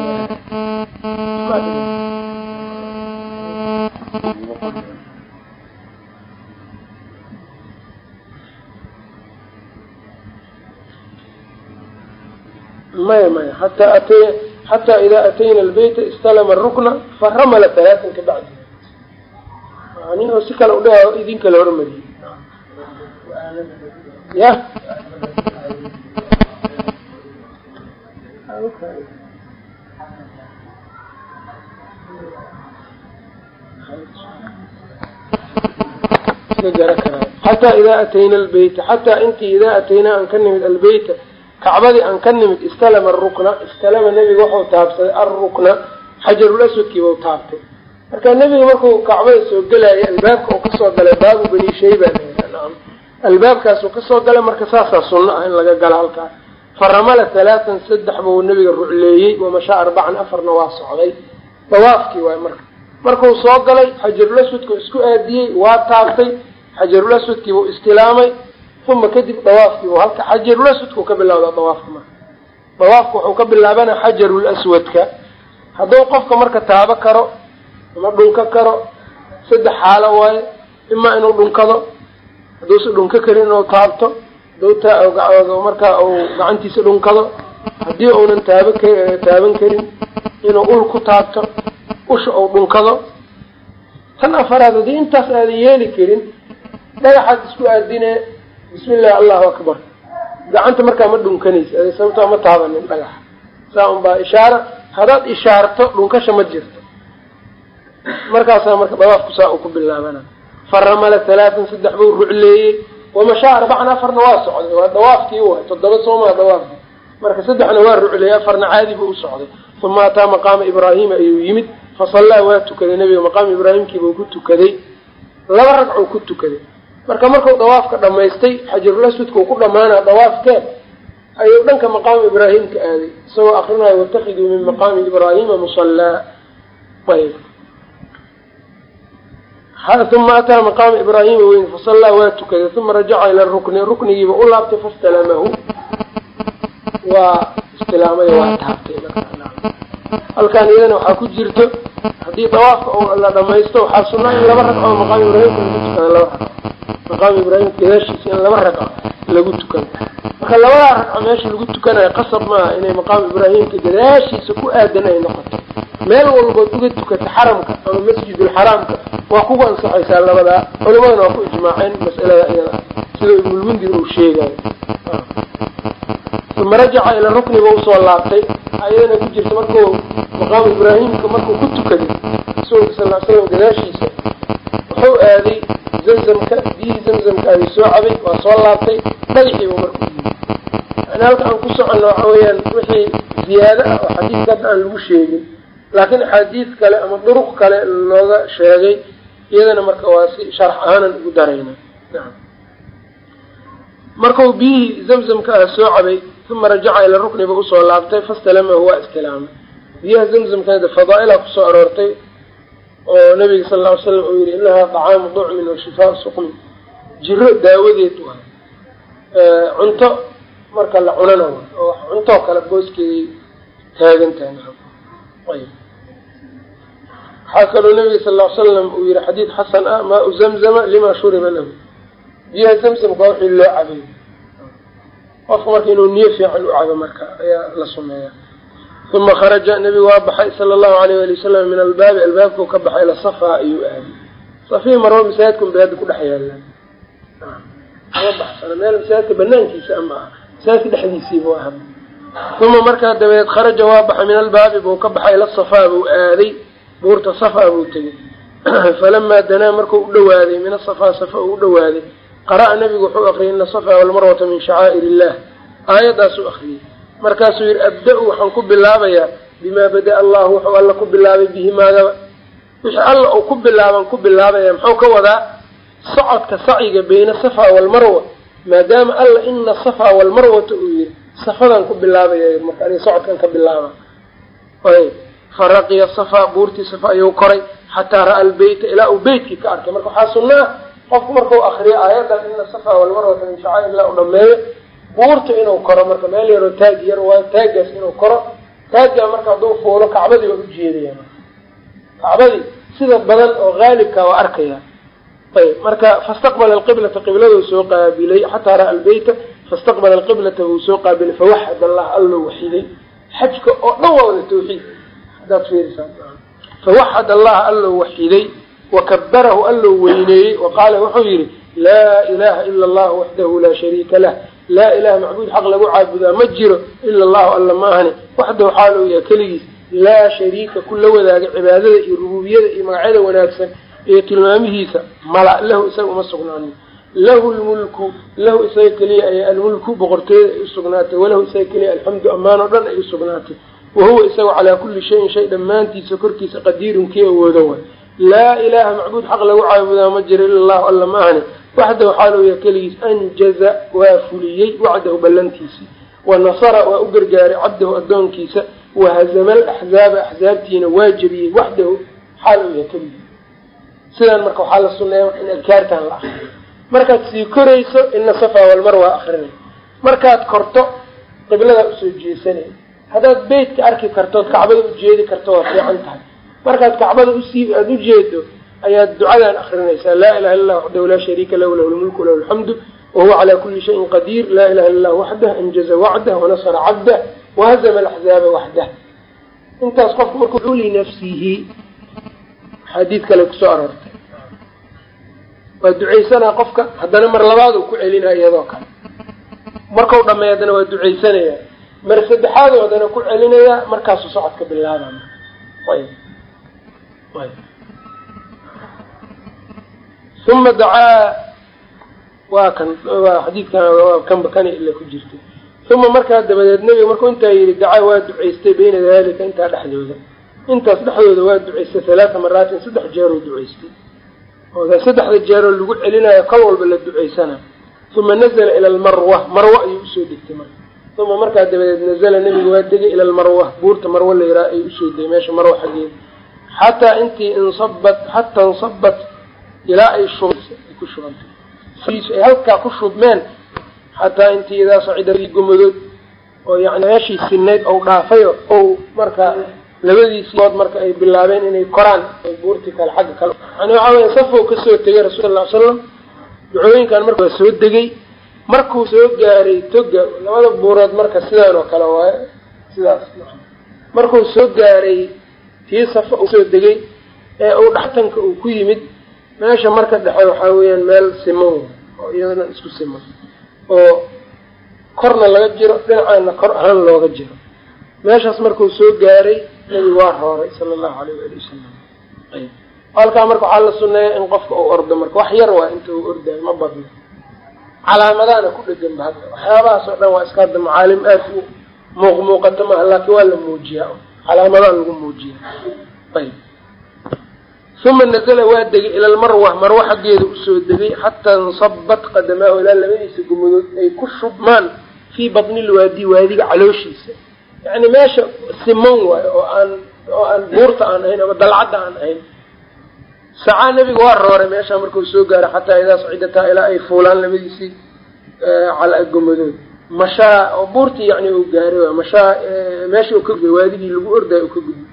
maya maya. Hataa at xataa idaa atayna albeyta istalama arukna faramala halaatan ka bacdi. Nin oo si kale udhaha idin kala hormariyey ya. Xataa idaa atayna albeyta xataa intii idaa ataynaa aan ka nimid albeyta kacbadii aan ka nimid istalama arukna istalama nebiga waxau taabsaday arukna xajarulaswadkiibau taabtay. Marka nebiga markuu kacbada soo gelaya albaabka uu ka soo galay baabu bani shayba albaabkaasuu ka soo galay marka saasaa sunno ah in laga gala halkaa. Faramala halaatan saddex buu nebiga rucleeyey wamashaa arbacan afarna waa socday. Dawaafkii waay marka. Markuu soo galay xajarulaswadkuu isku aadiyey waa taabtay. Xajarulaswadkiibuu istilaamay uma kadib dawaafkiibuu halka xajarulaswadkuu ka bilawdaa dawaafka marka dawaafka wuxuu ka bilaabana xajarulaswadka hadduu qofka marka taabo karo ama dhunka karo saddex xaalo waayo imaa inuu dhunkado hadduusa dhunka karin inuu taabto haduu markaa uu gacantiisa dhunkado haddii uunan taaba taaban karin inuu ul ku taabto usha uu dhunkado tan afaraad haddii intaas aadan yeeli karin dhagaxaad isku aadinee bismi illahi allahu akbar. Gacanta markaa ma dhunkanaysa sababtoo ma taabanin dhagaxa saa un baa ishaara haddaad ishaarto dhunkasha ma jirto. Markaasaa marka dawaafku saa uu ku bilaabana. Faramala halaatan saddex buu rucleeyey. Wamashaa arbacan afarna waa socday. Waa dawaafkii waay toddoba soomaa dawaafki marka saddexna waa rucleeyey afarna caadi buu u socday. Uma ataa maqaama ibraahima ayuu yimid. Fasallaa waa tukaday. Nebiga maqaama ibraahimkiibuu ku tukaday. Laba ragcuu ku tukaday marka markuu dawaafka dhamaystay xajarulaswadkau ku dhamaanaa dawaafkee ayuu dhanka maqaama ibraahimka aaday isagoo akrinayo watakiduu min maqaami ibraahima musallaa. Ayb uma ataa maqaama ibraahima weyn fasallaa waa tukaday uma rajaca ila rukni ruknigiiba u laabtay fastalamahu waa istilaamay waa taabtay halkaan iyadana waxaa ku jirto haddii dawaafka la dhamaysto waxaa sunaa in laba ragco maqaama ibraahimka lagu tukada laba ragco maqaama ibraahimka gadaashiisa in laba ragco lagu tukado marka labadaa ragco meesha lagu tukanayo qasab maaha inay maqaama ibraahimka gadaashiisa ku aadan ay noqoto. Meel walbood uga tukata xaramka ama masjidulxaraamka waa kugu ansaxaysaa labadaa culimadana waa ku ijmaaceen mas'alada iyada sida ibnulmundir uu sheegayo uma rajaca ila rukniba u soo laabtay. Ayadana ku jirta markuu maqaamu ibraahimka markuu ku tukaday rasuulka sal l slam gadaashiisa wuxuu aaday zamzamka biyihii zamzamka ayuu soo cabay waa soo laabtay dhagaxiiba marka u yimi yani halka aan ku soconno waxa weeyaan wixii ziyaado ah oo xadiidka hadda aan lagu sheegin. Laakiin axaadiid kale ama duruq kale looga sheegay iyadana marka waa si sharx ahaanan ugu darayna markau biyihii zamzamka ah soo cabay uma rajaca ila rukniba u soo laabtay fastalamahu waa istilaamay biyaha zamzamka fadaailaa ku soo aroortay oo nabiga sal lla ly slam uu yihi inahaa dacaamu ducmin wa shifaa suqmin. Jiro daawadeed waay. Cunto marka la cunana oo cuntoo kale booskeeday taagan tahay. Ayb waxaa kaloo nabiga sal ly slam uu yihi xadiid xasan ah maa-u zamzama lima shuriba lahu. Biyaha zamzamka waa wixii loo cabay. Qofka marka inuu niyo fiican u cabo marka ayaa la sumeeya uma kharaja nabigu waa baxay sala allahu alayh ali wasalam min albaabi albaabkau ka baxay ila safa ayuu aaday safii marwa masaajidkun bay hadda ku dhex yaalaan ama baxsana meel masaajidka banaankiisa ama ah masaajidka dhexdiisiibu aha uma markaa dabadeed kharaja waa baxay min albaabi buu ka baxay ila safaa buu aaday buurta safaa buu tegey falamaa danaa markuu u dhawaaday min asafaa safa uu u dhawaaday qara'a nabigu wuxuu akriyay ina asafaa walmarwata min shacaa'ir illah aayaddaasuu akriyey markaasuu yihi abda-u waxaan ku bilaabayaa bimaa bada allahu wuxuu alla ku bilaabay bihi maagaba wixii alla uu ku bilaaban ku bilaabaya muxuu ka wadaa socodka saciga bayna safa walmarwa maadaama alla ina safa walmarwata uu yihi safadaan ku bilaabaya marka aniga socodkan ka bilaaba. Faraqiya safa buurtii safa ayuu koray xataa ra'a albeyta ilaa uu beytkii ka arkay. Marka waxaa sunna ah qofku markau akriyo aayaddan ina safa walmarwata min shacair illah u dhameeyo buurta inuu koro marka meel yaroo taag yar waa taaggaas inuu koro taaggaa marka hadduu fuulo kacbadii waa ujeedaya kacbadii sida badan oo haalibka waa arkaya. Ayb marka fastaqbala alqiblata qibladuu soo qaabilay xataa ra'a albeyta fastaqbala alqiblata wuu soo qaabilay fawaxad allah allou waxiday. Xajka oo dhan waa wada tawxiid. Hadaad fiirisaa. Fawaxad allah allou waxiday wakabarahu allou weyneeyey wa wuxuu yihi laa ilaha ila allahu waxdahu laa shariika lah laa ilaha macbuud xaq lagu caabudaa ma jiro ila allahu alla ma ahani waxdahu xaal uu yahay keligiis laa shariika ku la wadaaga cibaadada iyo rububiyada iyo magacyada wanaagsan iyo tilmaamihiisa mala lahu isaga uma sugnaanin. Lahu lmulku lahu isaga keliya ay almulku boqortooyada ay usugnaatay walahu isaga keliya alxamdu ammaan oo dhan ay usugnaatay wahuwa isaga calaa kulli shayin shay dhammaantiisa korkiisa qadiirun kii awoodo way laa ilaaha macbuud xaq lagu caabudaa ma jiro ila allahu alla ma ahani. Waxdahu xaalow yahay keligiis anjaza waa fuliyey wacdahu ballantiisii wa nasara waa u gargaaray cabdahu addoonkiisa. Wahazama alaxzaaba axzaabtiina waa jebiyey waxdahu xaal uu yahay keligiis sidaan marka waxaa la sunneeya in adkaartaan la akriyo markaad sii korayso ina safa walmar waa akrinay markaad korto qibladaa u soo jeesanay haddaad beytka arki kartood kacbada ujeedi karto waa fiican tahay markaad kacbada u sii aada ujeedo ayaad ducadan akrinaysaa laa ilaha illa lah waxdahu laa shariika lahu lahu lmulku lahu alxamdu wahuwa calaa kuli shayin qadiir laa ilaha illa lah waxdah anjaza wacdah wanasara cabdah wahazama alaxzaaba waxdah intaas qofku markuu linafsihi xadiid kale ku soo aroortay. Waa ducaysanaa qofka haddana mar labaad uu ku celinaa iyadoo kale. Markau dhameey haddana waa ducaysanaya. Mar saddexaadu haddana ku celinayaa markaasuu socodka bilaaba ayb ayb uma dacaa waa kan xadiidkan kanba ila ku jirtay uma markaa dabadeed nebiga markuu intaa yidhi dacaa waa ducaystay bayna daalika intaa dhexdooda intaas dhexdooda waa ducaystay halaata maraatin saddex jeeroo ducaystay oo saddexda jeeroo lagu celinayo kol walba la ducaysana uma nazla ila almarwa marwa ayuu u soo degtay marka uma markaa dabadeed nazla nebiga waa degay ila almarwa buurta marwa la yiraa ayuu u soo degay meesha marwa xaggeeda xataa intii insabat xataa insabat ilaa ay ku ay halkaa ku shubmeen xataa intii idaa sacida gomadood oo yani meeshii sinayd ou dhaafayo ou marka labadiisiibood marka ay bilaabeen inay koraan ay buurtii kale xagga kale. Yani waxaa weya safow ka soo tegay rasul sal ly slam ducooyinkan marka waa soo degay. Markuu soo gaaray toga labada buurood marka sidaan oo kale waaye sidaas. Markuu soo gaaray tii safa uu soo degay ee uu dhaxtanka uu ku yimid meesha marka dhexe waxaa weeyaan meel siman oo iyadana isku siman oo korna laga jiro dhinacaana kor ahaan looga jiro. Meeshaas markuu soo gaaray nebigu waa rooray sala allahu alayh waali wasalam ayb halkaa marka waxaa la suneeya in qofka uu ordo marka wax yar waa inta uu ordayo ma badno calaamadaana ku dhegan ba hadda. Waxyaabahaas oo dhan waa iska hadda macaalim aad u muuq muuqata maaha laakiin waa la muujiyaa calaamadaa lagu muujiya ayb uma nazla waa degay ila lmarwa marwa xaggeeda u soo degay xataa insabat qadamaahu ilaa labadiisa gumadood ay ku shubmaan fii batni lwaadi waadiga calooshiisa. Yani meesha siman waayo oo aan oo aan buurta aan ahayn ama dalcadda aan ahayn. Sacaa nebiga waa rooray meeshaa markau soo gaaray xataa idaa sacidataa ilaa ay fuulaan labadiisii gumadood mashaa buurtii yani uu gaaray mashaa meesha u ka gudbay waadigii lagu ordayo u ka gudbay.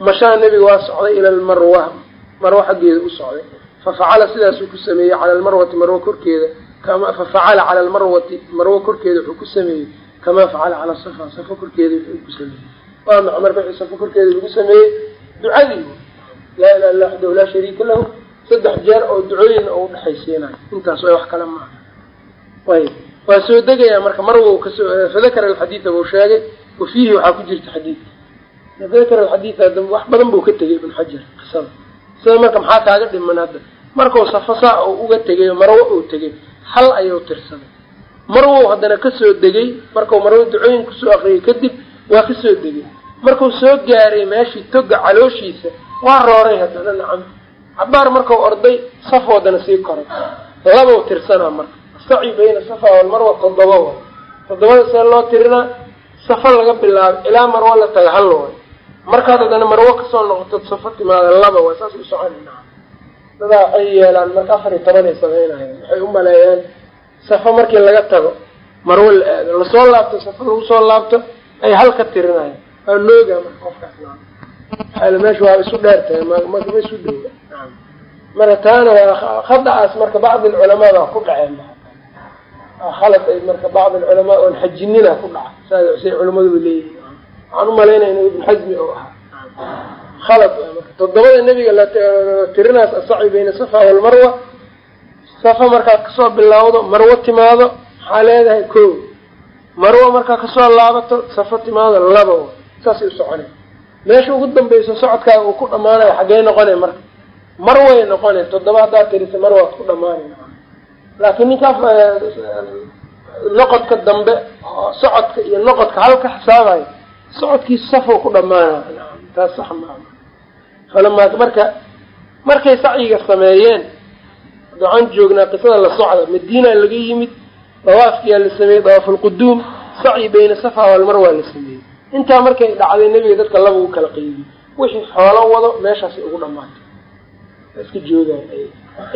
Mashaa nebiga waa socday ila lmarwa marwo xaggeeda u socday. Fafacala sidaasuu ku sameeyey cala almarwati marwo korkeeda kama fafacala cala almarwati marwo korkeeda wuxuu ku sameeyey kamaa facala cala safa safo korkeeda wuxuu ku sameeyey. Waa maxa marka wixii safo korkeeda lagu sameeyey? Ducadii. Laa ilaha illa waxdahu laa shariika lahu. Saddex jeer oo ducooyin oo udhexaysiinayo intaas way wax kale maaha ayb waa soo degayaa marka ka soo fadakara alxadiida buu sheegay wa fiihi waxaa ku jirta xadiidka fadakara alxadiida wax badan buu ka tegay ibn xajar qisada. Sida marka maxaa kaaga dhiman hadda? Markuu safo saa uu uga tegay marwo uu tegay hal ayuu tirsaday. Marwow haddana ka soo degay markuu marwo ducooyin ku soo akriyay kadib waa ka soo degay. Markuu soo gaaray meeshii toga calooshiisa waa rooray haddana nacam. Cabaar markau orday saf wadana sii koray. Labau tirsanaa marka astaci bayna safa walmarwa toddoba way. Toddobada see loo tirinaa safo laga bilaabay ilaa marwo la taga hal way. Markaad haddana marwo ka soo noqoto safo timaada laba waa saas u socona dadaa waxay yeelaan marka afar iyo toban ay sameynayaan waxay u maleeyaan safo markii laga tago marwo la aado la soo laabto safo lagu soo laabto ay hal ka tirinayaan. Waa nooga marka qofkaas maaa meesha waa isu dheertahay ma isu dhowa marka taana waa khadacaas marka bacdi alculamaa baa ku dhaceen khalad ay marka bacdi alculamaa oon xajinina ku dhaca. Saa say culamadu leeyihiin waxaan u malaynaya inuu ibn xasmi oo ahaa. Khalad marka toddobada nebiga latirinaas asaci bayna safa walmarwa safa markaad ka soo bilawdo marwo timaado maxaa leedahay ko marwo markaa ka soo laabato safo timaado laba saasay u soconay meesha ugu dambayso socodkaaga uu ku dhamaanayo xaggey noqonay marka. Marway noqonay toddoba haddaad tirisa marwaad ku dhamaanay laakiin ninkaa noqodka dambe socodka iyo noqodka halka xisaabayo socodkiisu safow ku dhamaanaya taas sax maa falamaa marka markay sacyiga sameeyeen waxaan joognaa qisada la socda madiina laga yimid dawaafkiyaa la sameeyey dawaafulquduum sacyi bayna safa walmarwaa la sameeyey. Intaa markay dhacday nebiga dadka laba u kala qeybiyey. Wixii xoolo wado meeshaasay ugu dhamaatay iska joogayan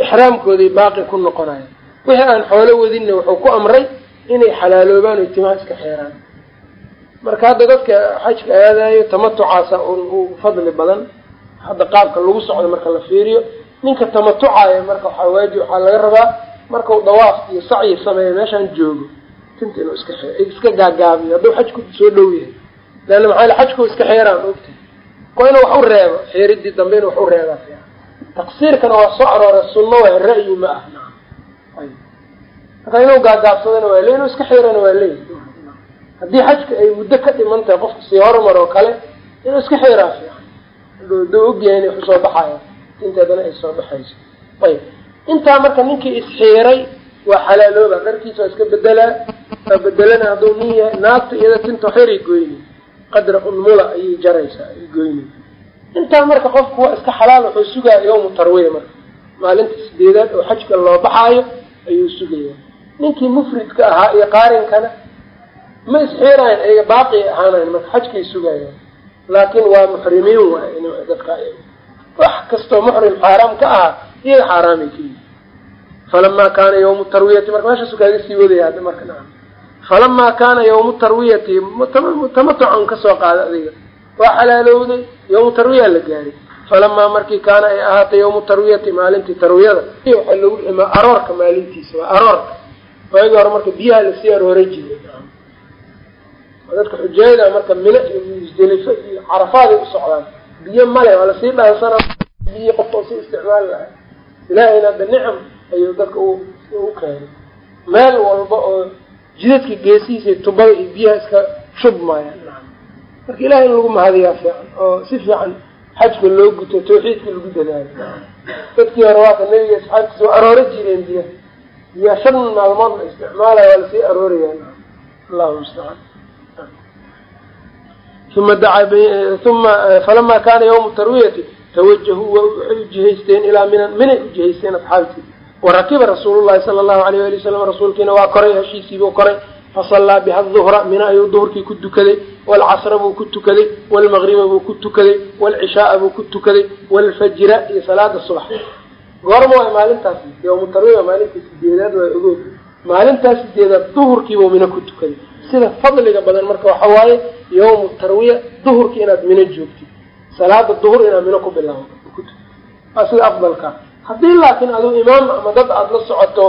ixraamkooday baaqi ku noqonayan wixii aan xoolo wadinna wuxuu ku amray inay xalaaloobaan oy timaha iska xeeraan. Marka hadda dadka xajka aadayo tamatucaasa u fadli badan hadda qaabka lagu socdo marka la fiiriyo ninka tamatucaayo marka waxaa waajib waxaa laga rabaa markau dawaaf iyo sacyi sameeyo meeshaan joogo tinta inuu iska iska gaagaabiyo hadduu xajku soo dhow yahay. Leanna maxaa xajku iska xeeraan ogtahay. Waa inuu wax u reebo xeeridii dambe inuu wax u reebaa taqsiirkana waa soo aroora sunno waa ra'yi ma ah marka inuu gaagaabsadana waa le inuu iska xeerana waa leey haddii xajka ay muddo ka dhiman tahay qofka sii horumar oo kale inuu iska fiican doo ogyahay inay ku soo baxayo tinteedana ay soo baxayso. Ayb intaa marka ninkii isxiiray waa xalaalooba dharkiisa waa iska bedelaa waa bedelana hadduu nin yahay naagta iyada tinta xiray goyni qadra unmula ayay jaraysaa ay goyni. Intaa marka qofku waa iska xalaal wuxuu sugaa yawmu tarwiya marka maalinta sideedaad oo xajka loo baxaayo ayuu sugaya ninkii mufridka ahaa iyo qaarinkana ma isxiirayan ayaga baaqi ahaanayn marka xajkay sugayan laakin waa muxrimiin waay dadka wax kastoo muxrim xaaraam ka ahaa iyaga xaaraamay ka yihi falamaa kaana yawmu tarwiyati marka meeshaasu kaaga sii wadaya hadda marka falamaa kaana yawmu tarwiyati tamatucan ka soo qaada adiga. Waa xalaalowday yawmu tarwiya la gaaray. Falamaa markii kaana ay ahaatay yawmu tarwiyati maalintii tarwiyada waxaa lagu dhimaa aroorka maalintiisa waa aroorka waagii hore marka biyaha la sii arooray jiray. Dadka xujaayada marka mino iyo musdelifo iyo carafaaday u socdaan. Biyo male waa la sii dhaansana biyo qofoo si isticmaali lahay ilaahayna hadda nicam ayuu dadka u keenay. Meel walba oo jidadka geesihiisa tubada iyo biyaha iska shubmaayaan marka ilahay in lagu mahadiyaa fiican oo si fiican xajka loo guto tawxiidka lagu dadaalo. Dadkii hore waaka nabiga asxaabtiisa waa aroora jireen biya biyaa shan maalmood la isticmaalaya waa la sii aroorayaan allahu mustacaan uma dacaa uma falama kaana yawmu tarwiyati tawajahuu waxay ujihaysteen ilaa minan minay ujihaysteen asxaabtii. Warakiba rasuulu llahi sala allahu alayh ali wasalam rasuulkiina waa koray heshiisiibuu koray. Fasallaa biha duhra mina ayuu duhurkii ku tukaday. Waalcasra buu ku tukaday waalmaqriba buu ku tukaday waalcishaaa buu ku tukaday waalfajra iyo salaada subax goorma waay maalintaas yawmu tarwiya maalinta sideedaad waa ogo maalintaas sideedaad duhurkiibuu mina ku tukaday. Sida fadliga badan marka waxa waaye yawmu tarwiya duhurkii inaad mino joogtid salaada duhur inaad mino ku bilaabo waa sida afdalka haddii laakiin aduu imaam ama dad aada la socoto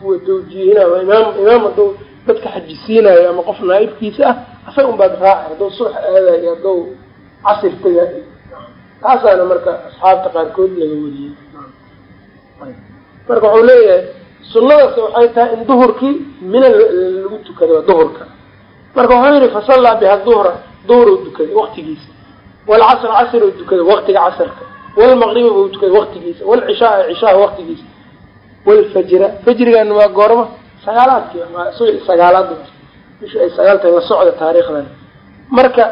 kuwa tawjiihinayo imaam imaam hadduu dadka xajisiinayo ama qof naaibkiisa ah asag un baad raaci. Hadduu subax aadayo hadduu casir tagay. Taasaana marka asxaabta qaarkood laga wariyey marka wuxuu leeyahay sunadaas waxay tahay in duhurkii mina lagu tukado duhurka. Marka wuxuu yihi fasallaa biha duhra duhru dukaday waktigiisa waalcasr casr u dukaday waktiga casrka wlmaqriba buu tukaday waktigiisa wlcishaaa cishaha waktigiisa wlfajra fajrigana waa goorma. Sagaalaadki subax sagaalaad bishu ay sagaal tahay la socda taariikhdan marka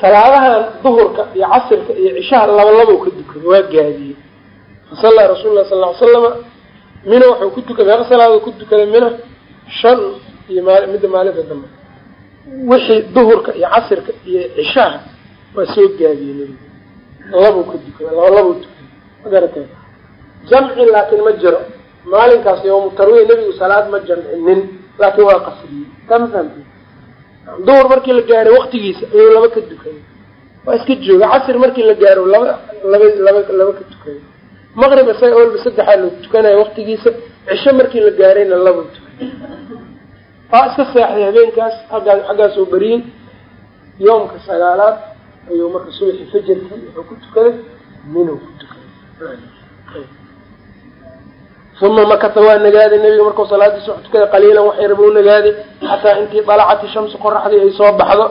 salaadahan duhurka iyo casirka iyo cishaha labalabau ka dukaday waa gaadiyey fasallaa rasuul lah sal ly slama mina wuxuu ku tukaday meeqa salaado ku tukaday mina shan iyo maal midda maalinta dambe wixii duhurka iyo casirka iyo cishaha waa soo gaadiyey nabiga labuu ka dukaday labuu tukaday ma garatay jamci laakiin ma jiro maalinkaas yawmu tarwiya nebigu salaad ma jamcinin laakiin waa qasriyey taa ma fahamtay duhur markii la gaaray waktigiisa ayuu laba ka dukaday waa iska jooga casir markii la gaaro laba laba laba laba ka tukaday maqrib isaga olba saddexaa loo tukanaya waktigiisa cisho markii la gaarayna labuu tukaday waa iska seexday habeenkaas aggaa xaggaasuu beriyey yoomka sagaalaad ayuu marka subaxi fajarkii wuxuu ku tukaday minuu ku tukaday. Uma makasa waa nagaaday nebiga markuu salaadiisa wax tukaday qaliilan wax yar buu nagaaday xataa intii dalacati shamsu qoraxdii ay soo baxdo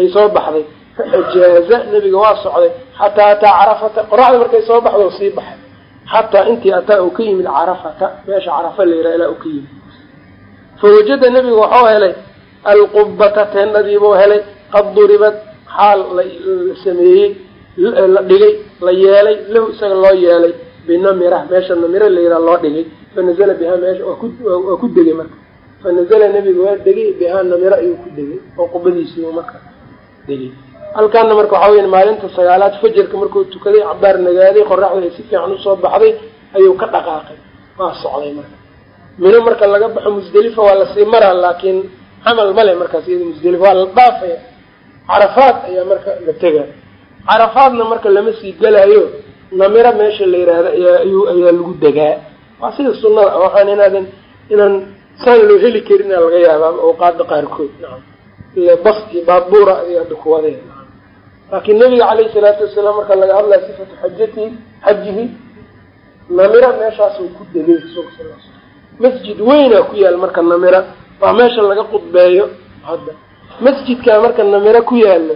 ay soo baxday. Faajaaza nebiga waa socday xataa ataa carafata qoraxda markay soo baxdo sii baxay xataa intii ataa uu ka yimid carafata meesha carafa la yiraha ilaa uu ka yimid fawajada nebiga waxuu helay alqubata teendhadiibuu helay qad duribad xaal la sameeyey la dhigay la yeelay lahu isaga loo yeelay binamira meesha namira la yiraha loo dhigay fanazala bihaa meesha waa ku degay marka fanazala nebiga waa degay bihaa namira ayuu ku degay oo qubadiisii marka degay halkaana marka waxaa weya maalinta sagaalaad fajarka markuu tukaday cabaar nagaaday qoraxda ay si fiican u soo baxday ayuu ka dhaqaaqay. Waa socday marka. Mino marka laga baxo musdelifa waa la sii maraa laakiin camal male markaas iyada musdelifa waa la dhaafaya. Carafaad ayaa marka la tega carafaadna marka lama sii gelaayo namiro meesha la yiraahdo ayaa ayuu ayaa lagu degaa. Waa sida sunnada waxaan inaadan inaan saan loo heli karina laga yaabaa awqaada qaarkood. Nacam ile bas iyo baabuura iyo hadda kuwadee laakiin nabiga caleyhi salaatu wasalaam marka laga hadlaya sifatu xajatihi xajihi namira meeshaasuu ku degay rasuulka sal l masjid weynaa ku yaal marka namira. Waa meesha laga qudbeeyo hadda. Masjidkaa marka namiro ku yaalo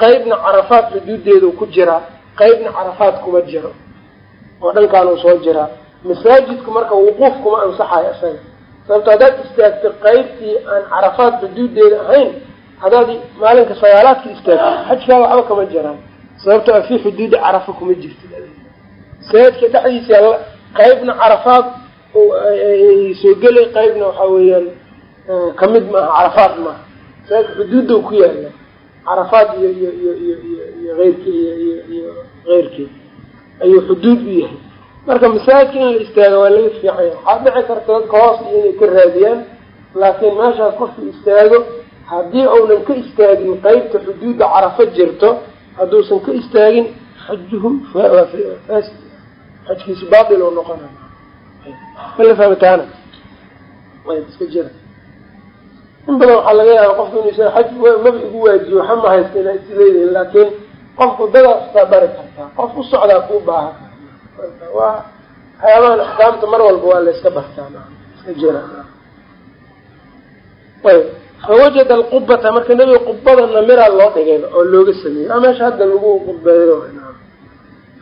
qeybna carafaad xuduudeedu ku jiraa qeybna carafaad kuma jiro. Oo dhankaanuu soo jiraa masaajidku marka wuquuf kuma ansaxayo isaga sababto haddaad istaagto qeybtii aan carafaad xuduudeeda ahayn haddaad maalinka sagaalaadka istaagto xajkaa waxba kama jiraan sababto a fii xuduudi carafa kuma jirtid masaajidka dhexdiisa qeybna carafaad soo gelay qeybna waxa weeyaan ka mid maaha carafaad maaha masaajidka xuduudda ku yaalla carafaad iyo iyo iyo iyo iyo iyo eyrk iyo iyo keyrkeed ayuu xuduud u yahay marka masaajidka in la istaaga waa laga fiicanya waxaa dhici karta dadka hoos iyo inay ka raadiyaan laakiin meeshaas qofku istaago haddii uunan ka istaagin qeybta xuduudda carafo jirto hadduusan ka istaagin xajuhu fasid xajkiisu baatil oo noqonay mala fahmataana ayb iska jira. In badan waxaa laga yaaba qofku inu isa xaj maba igu waajiyo waxa ma haysta inaa isleeyihin laakiin qofku dadaas bari kartaa. Qof u socdaa kuu baahan waa waxyaabahan axkaamta mar walba waa layska bartaa. Iska jira. Ayb fawajada alqubata marka nebiga qubada namiraa loo dhigay oo looga sameeyey. meesha hadda lagu qudbeeyo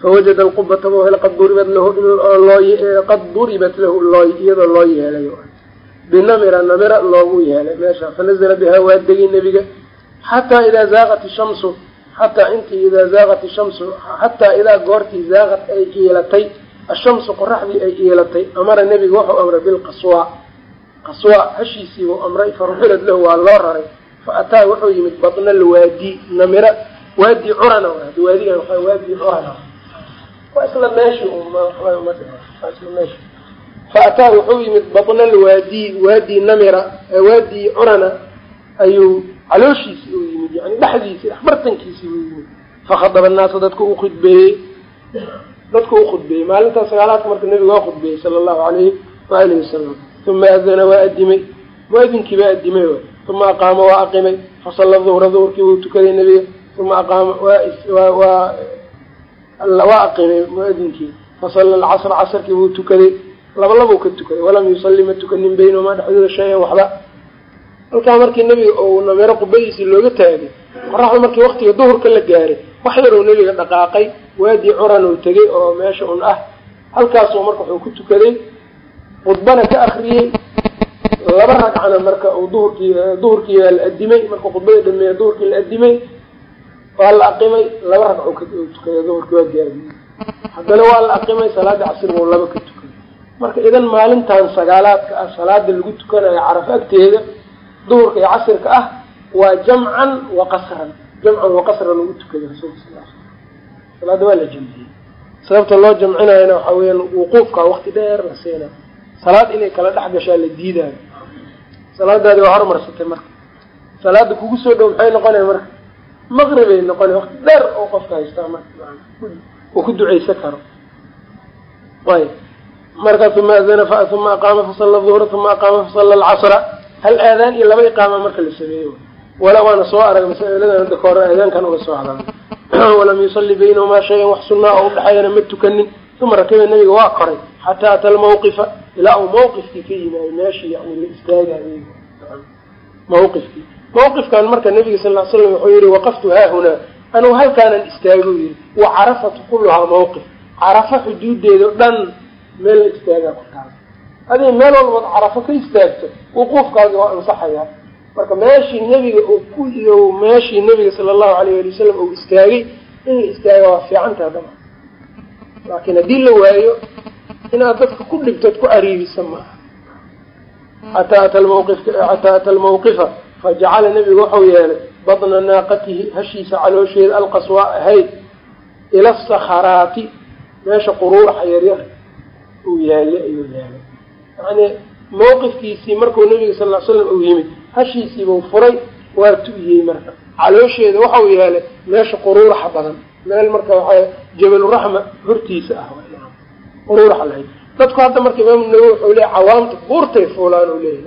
fawajada alqubata buu qad duribat lahu qad duribat lahu iyadoo loo yeelay. binamira namira loogu yeelay meesha. fanazla bihaa waa degay nebiga xataa idaa zaaqat ishamsu xataa intii idaa zaaqat ishamsu xataa idaa goortii zaaqat ay iilatay ashamsu qoraxdii ay iilatay amara nebiga wuxuu amray bilqaswa qaswa hashiisiibuu amray faruxilad lahu waa loo raray. Fa ataa wuxuu yimid batna alwaadi namira. Waadi curana waadigan waa waadi curana waa. Isla meeshi isla meeshi fa ataa wuxuu yimid batna alwaadi waadi namira. Waadi curana ayuu calooshiisi uu yimid yani dhexdiisi dhexbartankiisi uu yimid. Fakhadaba annaasa dadku u khudbeeyey dadku u khudbeeyey maalintaa sagaalaadka marka nebiga waa khudbeeyey sala allahu alayhi waalihi wasalam uma adana waa adimay muadinkii baa adimay uma aqaama waa aqimay fasalla duhra duhurkii wuu tukaday nebiga uma aqaama waa waa aqimay muadinkii fasalla alcasra casarkii wuu tukaday laba labuu ka tukaday walam yusalli ma tukanin baynahumaa dhexdooda shay-an waxba halkaa markii nebiga uu namero qubadiisii looga taagay qoraxda markii waktiga duhurka la gaaray wax yaruu nebiga dhaqaaqay waadii curan uu tegay oo meesha un ah halkaasuu marka wuxuu ku tukaday khudbana ka akriyey laba ragcana marka uu duhurkii duhurkii la adimay markuu khudbada dhameeya duhurkii la adimay waa la aqimay laba ragcuu ka tukaday duhurkii waa gaariyey haddana waa la aqimay salaada casir buu laba ka tukaday marka idan maalintan sagaalaadka ah salaada lagu tukanayo carafo agteeda duhurka iyo casirka ah waa jamcan wa qasran. Jamcan wa qasran lagu tukaday rasuulka sal l salaada waa la jamciyey. Sababta loo jamcinayana waxaa weyaan wuquufka waqti dheer la siina salaad inay kala dhex gashaa la diidaayo. Salaadaadi waa hormarsatay marka. Salaada kugu soo dhow maxay noqonaya marka? Maqribay noqonaya waqti dheer oo qofka haystaa marka. Uu ku duceysan karo. Ayb marka uma adana uma aqaama fasalla duhra uma aqaama fasalla alcasra. Hal aadaan iyo laba iqaama marka la sameeyo wala waana soo arag masaladan hadda ka hore aadaankan uga soo hadalay walam yusalli baynahumaa shayan wax sunnaa oo udhexeeyana ma tukanin. Uma rakiba nabiga waa koray xataa ata almawqifa ilaa uu mawqifkii ka yimaayo meeshii la istaagayo mawqifkii. Mawqifkan marka nabiga sal l slam wuxuu yihi waqaftu haahunaa anugu halkaanan istaago yiri wa carafatu kulluhaa mawqif. Carafa xuduudeeda o dhan meel la istaagaa korkaas. Aday meel walbaad carafo ka istaagto wuquufkaagi waa ansaxayaa. Marka meeshii nebiga ku meeshii nebiga sala allahu alayh ali wasalam uu istaagay in la istaaga waa fiicantaha dama laakiin haddii la waayo inaad dadka ku dhibtood ku ariibisa maaha xataa ata lmawqif xataa ata almawqifa fajacala nebigu wuxuu yeelay badna naaqatihi hashiisa caloosheeda alqaswaa ahayd ila asakharaati meesha quruuraxa yaryar uu yaalay ayuu yaalay yani mawqifkiisii markuu nabiga sal l slam uu yimid hashiisiibuu furay waa tu'iyey marka. Caloosheeda waxau yeelay meesha quruuraxa badan. Meel marka waxaa jabaluraxma hortiisa ah quruuraxa lahayd dadku hadda marka imaam nawowi wuxuu leeya cawaamta buurtay fuulaan u leeyahy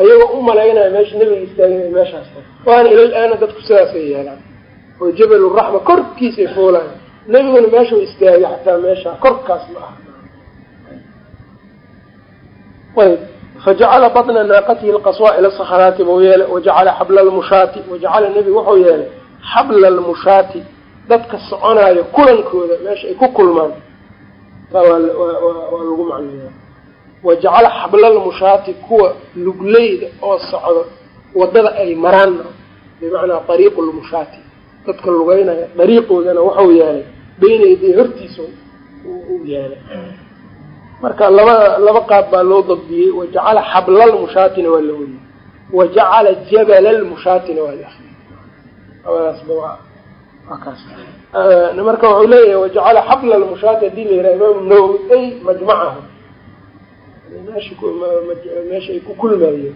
ayagoo u malaynaya meesha nabiga istaagin meeshaas waana ilal aana dadku sidaasay yeelaan. Oo jabaluraxma korkiisay fuulaan. Nebiguna meeshuu istaagay xataa meesha korkaas ma aha. Ayb fajacala batna naaqatihi lqaswa ila sakharaati buu yeelay. Wajacala xabla lmushaati wajacala nebigu wuxuu yeelay xabla lmushaati dadka soconaayo kulankooda meesha ay ku kulmaan waa lagu macneeya wajacala xabla lmushaati kuwa lugleyda oo socdo waddada ay maraan bimacnaa ariiqu lmushaati dadka lugeynaya dariiqoodana wuxuu yeelay beyna yaday hortiisa u yeelay marka laba laba qaab baa loo dabdiyey. Wajacala xablalmushaatina waa la weriyey wajacala jabalalmushaatina waa la akriyey waa kaas marka wuxuu leeyahay wajacala xabla lmushaati haddii la yiraha imaamu nawowi ay majmacahu meesha ay ku kulmaayeen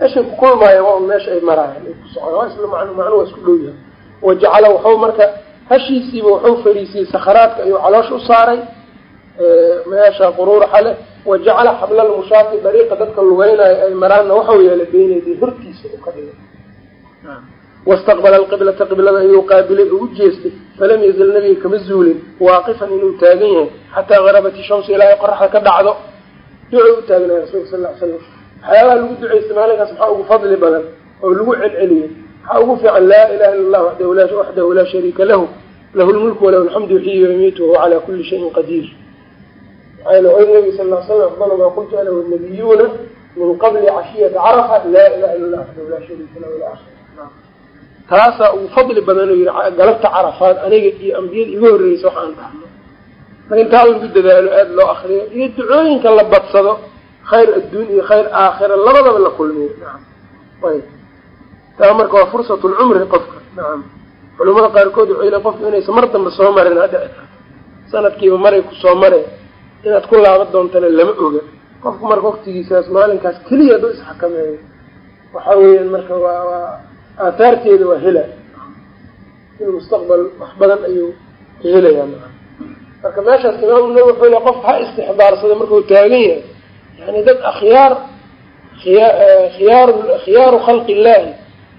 meeshay ku kulmaayeen waa meesha ay maraayeen ay ku socdaan waa isla man macnu waa isku dhow yahay. Wajacala waxuu marka hashiisiiba wuxuu fariisiyey sakharaadka ayuu caloosha u saaray. Meesha quruuraxa leh wajacala xabla lmushaati dariiqa dadka lugeynayo ay maraanna waxau yeelay beynaydi hortiisa u ka dhigay wastaqbala alqiblata qiblada ayuu qaabilay oo u jeestay falam yazal nabiga kama zuulin waaqifan inuu taagan yahay xataa garabat ishamsu ilaa ay qoraxda ka dhacdo duco u taagnaya rasulka sal l slam waxyaabaha lagu duceysta maalinkaas maxaa ugu fadli badan oo lagu celceliyey maxaa ugu fiican laa ilaha illa allah waxdahu laa shariika lahu lahu lmulku walahu alxamdu yuxyi wayumiitu wahuwa calaa kuli shayin qadiir maxaa nabiga sal l slam afdalu maa qultu ana wanabiyuuna min qabli cashiyati carafa laa ilaha illa llah waxdahu laa shariika lahu ila akhir taasaa ugu fadli badan oo yihi galabta carafaad aniga iyo ambiyada iga horreysa waxaan dhahno marka intaa lagu dadaalo aada loo akriyo iyo ducooyinka la badsado khayr adduun iyo khayr aakhira labadaba la kulmiyo. Nacam ayb. Taa marka waa fursat lcumri qofka. Nacam culamada qaarkood waxay le qofku inaysa mar dambe soo marin hadhici karto. Sanadkiiba maray ku soo mare inaad ku laaban doontana lama oga. Qofku marka waktigiisaas maalinkaas keliya hadduu isxakameeyo waxa weeyaan marka waa waa aathaarteeda waa hela. Fi mustaqbal wax badan ayuu ka helayaa maa marka meeshaas imaamu nawi wuxuu le qofka ha istixbaarsada markuu taagan yahay. Yani dad akhyaar khiya khiyaar khiyaaru khalqi illaahi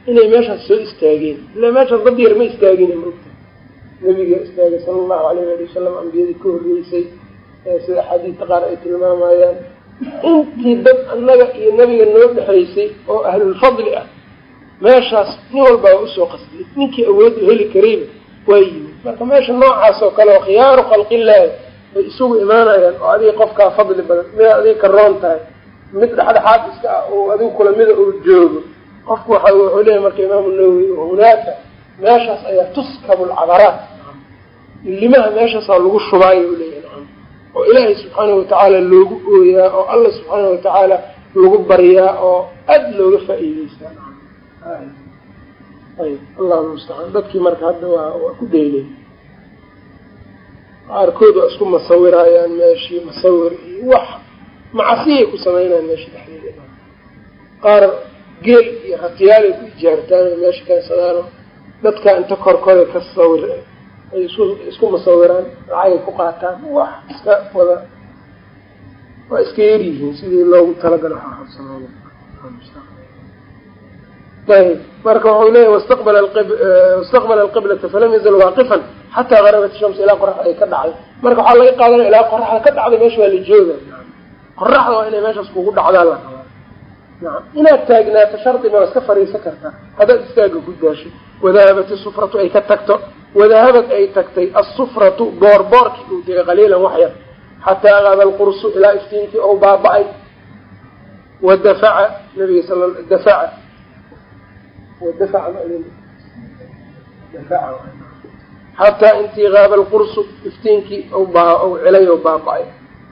inay meeshaas soo istaageen. Ila meeshaas dad yar ma istaagin mogta nabiga istaagay sala allahu alayh ali wasalam ambiyadii ka horreysay sida axaadiista qaar ay tilmaamayaan. Intii dad annaga iyo nabiga noo dhexaysay oo ahlulfadli ah meeshaas nin walbaa u soo qasdiyay ninkii awood u heli karayba waa yimid. Marka meesha noocaas oo kale oo khiyaaru khalqillaahi ay isugu imaanayaan oo adiga qofkaa fadli badan mid adiga ka roon tahay mid dhexdhexaad iska ah oo adigu kulamida uu joogo. Qofku waxa wuxuu leeyahy marka imaamu nawowi hunaaka meeshaas ayaa tuskabu lcabaraat limaha meeshaasaa lagu shubaayo u leeyahy nacam oo ilaahay subxaanahu watacaala loogu ooyaa oo alla subxaanahu watacaala lagu baryaa oo aada looga faa'iideystaa nacam ayb allahu mustacaan dadkii marka hadda waa waa ku daylay qaarkood waa isku masawirayaan meeshii masawir iyo wax macasiyay ku sameynayaan meesha dhexdeeda. Qaar geel iyo ratiyaalay ku ijaartaan meesha kaensadaano dadka inta korkooda ka sawir ay isku isku masawiraan lacagay ku qaataan wax iska wada waa iska yaryihiin sidii loogu talagalo xaxabsameyna ayb marka wuxuu leeyahy wastaqbala alqiblata falam yazal waaqifan xataa garabat shams ilaa qoraxda ay ka dhacday marka waxaa laga qaadanaya ilaa qoraxda ka dhacday meesha waa la jooga qoraxda waa inay meeshaas kugu dhacdaa la rabaa inaad taagnaato shardi ma iska fariisan kartaa haddaad istaaga ku daasho wadahabat isufratu ay ka tagto wadahabad ay tagtay asufratu boorboorkii uu tegay qaliilan wax yar xataa aqada alqursu ilaa iftiinkii ou baaba-ay wadafaca nabiga sal dafaca xataa intii qaaba alqursu iftiinkii celay oo baaba-ay.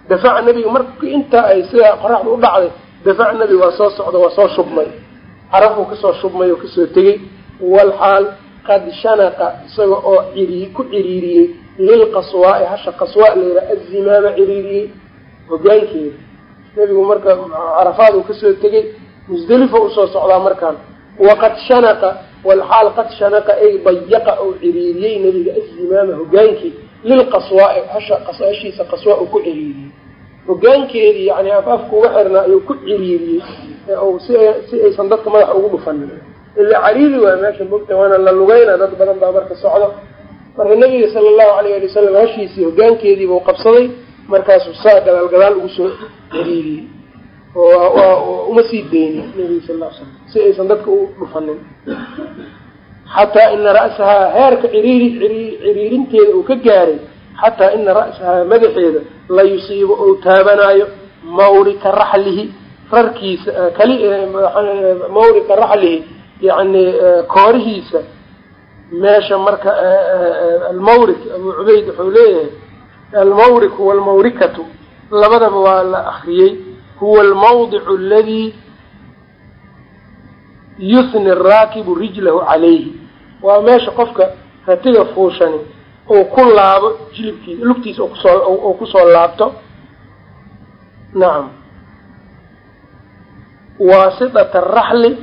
Dafaca nebiga markii intaa ay sidaa qoraxda u dhacday dafaca nebiga waa soo socda waa soo shubmay. Carafuu ka soo shubmay oo ka soo tegey walxaal qad shanaqa isaga oo ciri ku ciriiriyey. Lilqaswaai hasha qaswaa layidhaha azimaama ciriiriyey. Hogaankeeda nebigu marka carafaad uu ka soo tegey musdelifa u soo socdaa markaan waqad shanaqa walxaal qad shanaqa ay dayaqa ou ciriiriyey nebiga azimaama hogaankii lilqaswaai hashiisa qaswaa uu ku ciriiriyey hogaankeedii yani af afka uga xirnaa ayuu ku ciriiriyey si aysan dadka madaxa ugu dhufanin ila cariiri waa meesha mogta waana la lugayna dad badan baa marka socdo marka nabiga sala allahu alayh ali wasalam hashiisii hogaankeediibuu qabsaday markaasuu saa gadaal gadaal ugu soo ciriiriyey uma sii deynin nabiga sal l slam si aysan dadka u dhufanin. Xataa ina ra'sahaa heerka ciriiri ciriirinteeda uu ka gaaray xataa ina ra'sahaa madaxeeda la yusiibo ou taabanaayo mawrika raxlihi rarkiisa kali mawrika raxlihi yani koorihiisa. Meesha marka almawrik abu cubayd wuxuu leeyahay almawriku walmawrikatu labadaba waa la akriyey huwa almawdicu aladii yusni araakibu rijlahu calayhi. Waa meesha qofka ratiga fuushani uu ku laabo jilibkiisa lugtiisa ku soo ku soo laabto. Nacam waasitata araxli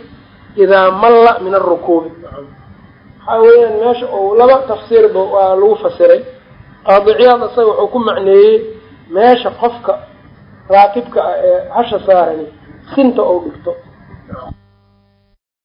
idaa malla min arukuubi waxaa weeyaan meesha uu laba tafsiirba waa lagu fasiray. Qaadiciyaad isaga wuxuu ku macneeyey meesha qofka raakibka ah ee hasha saarani sinta ou dhigto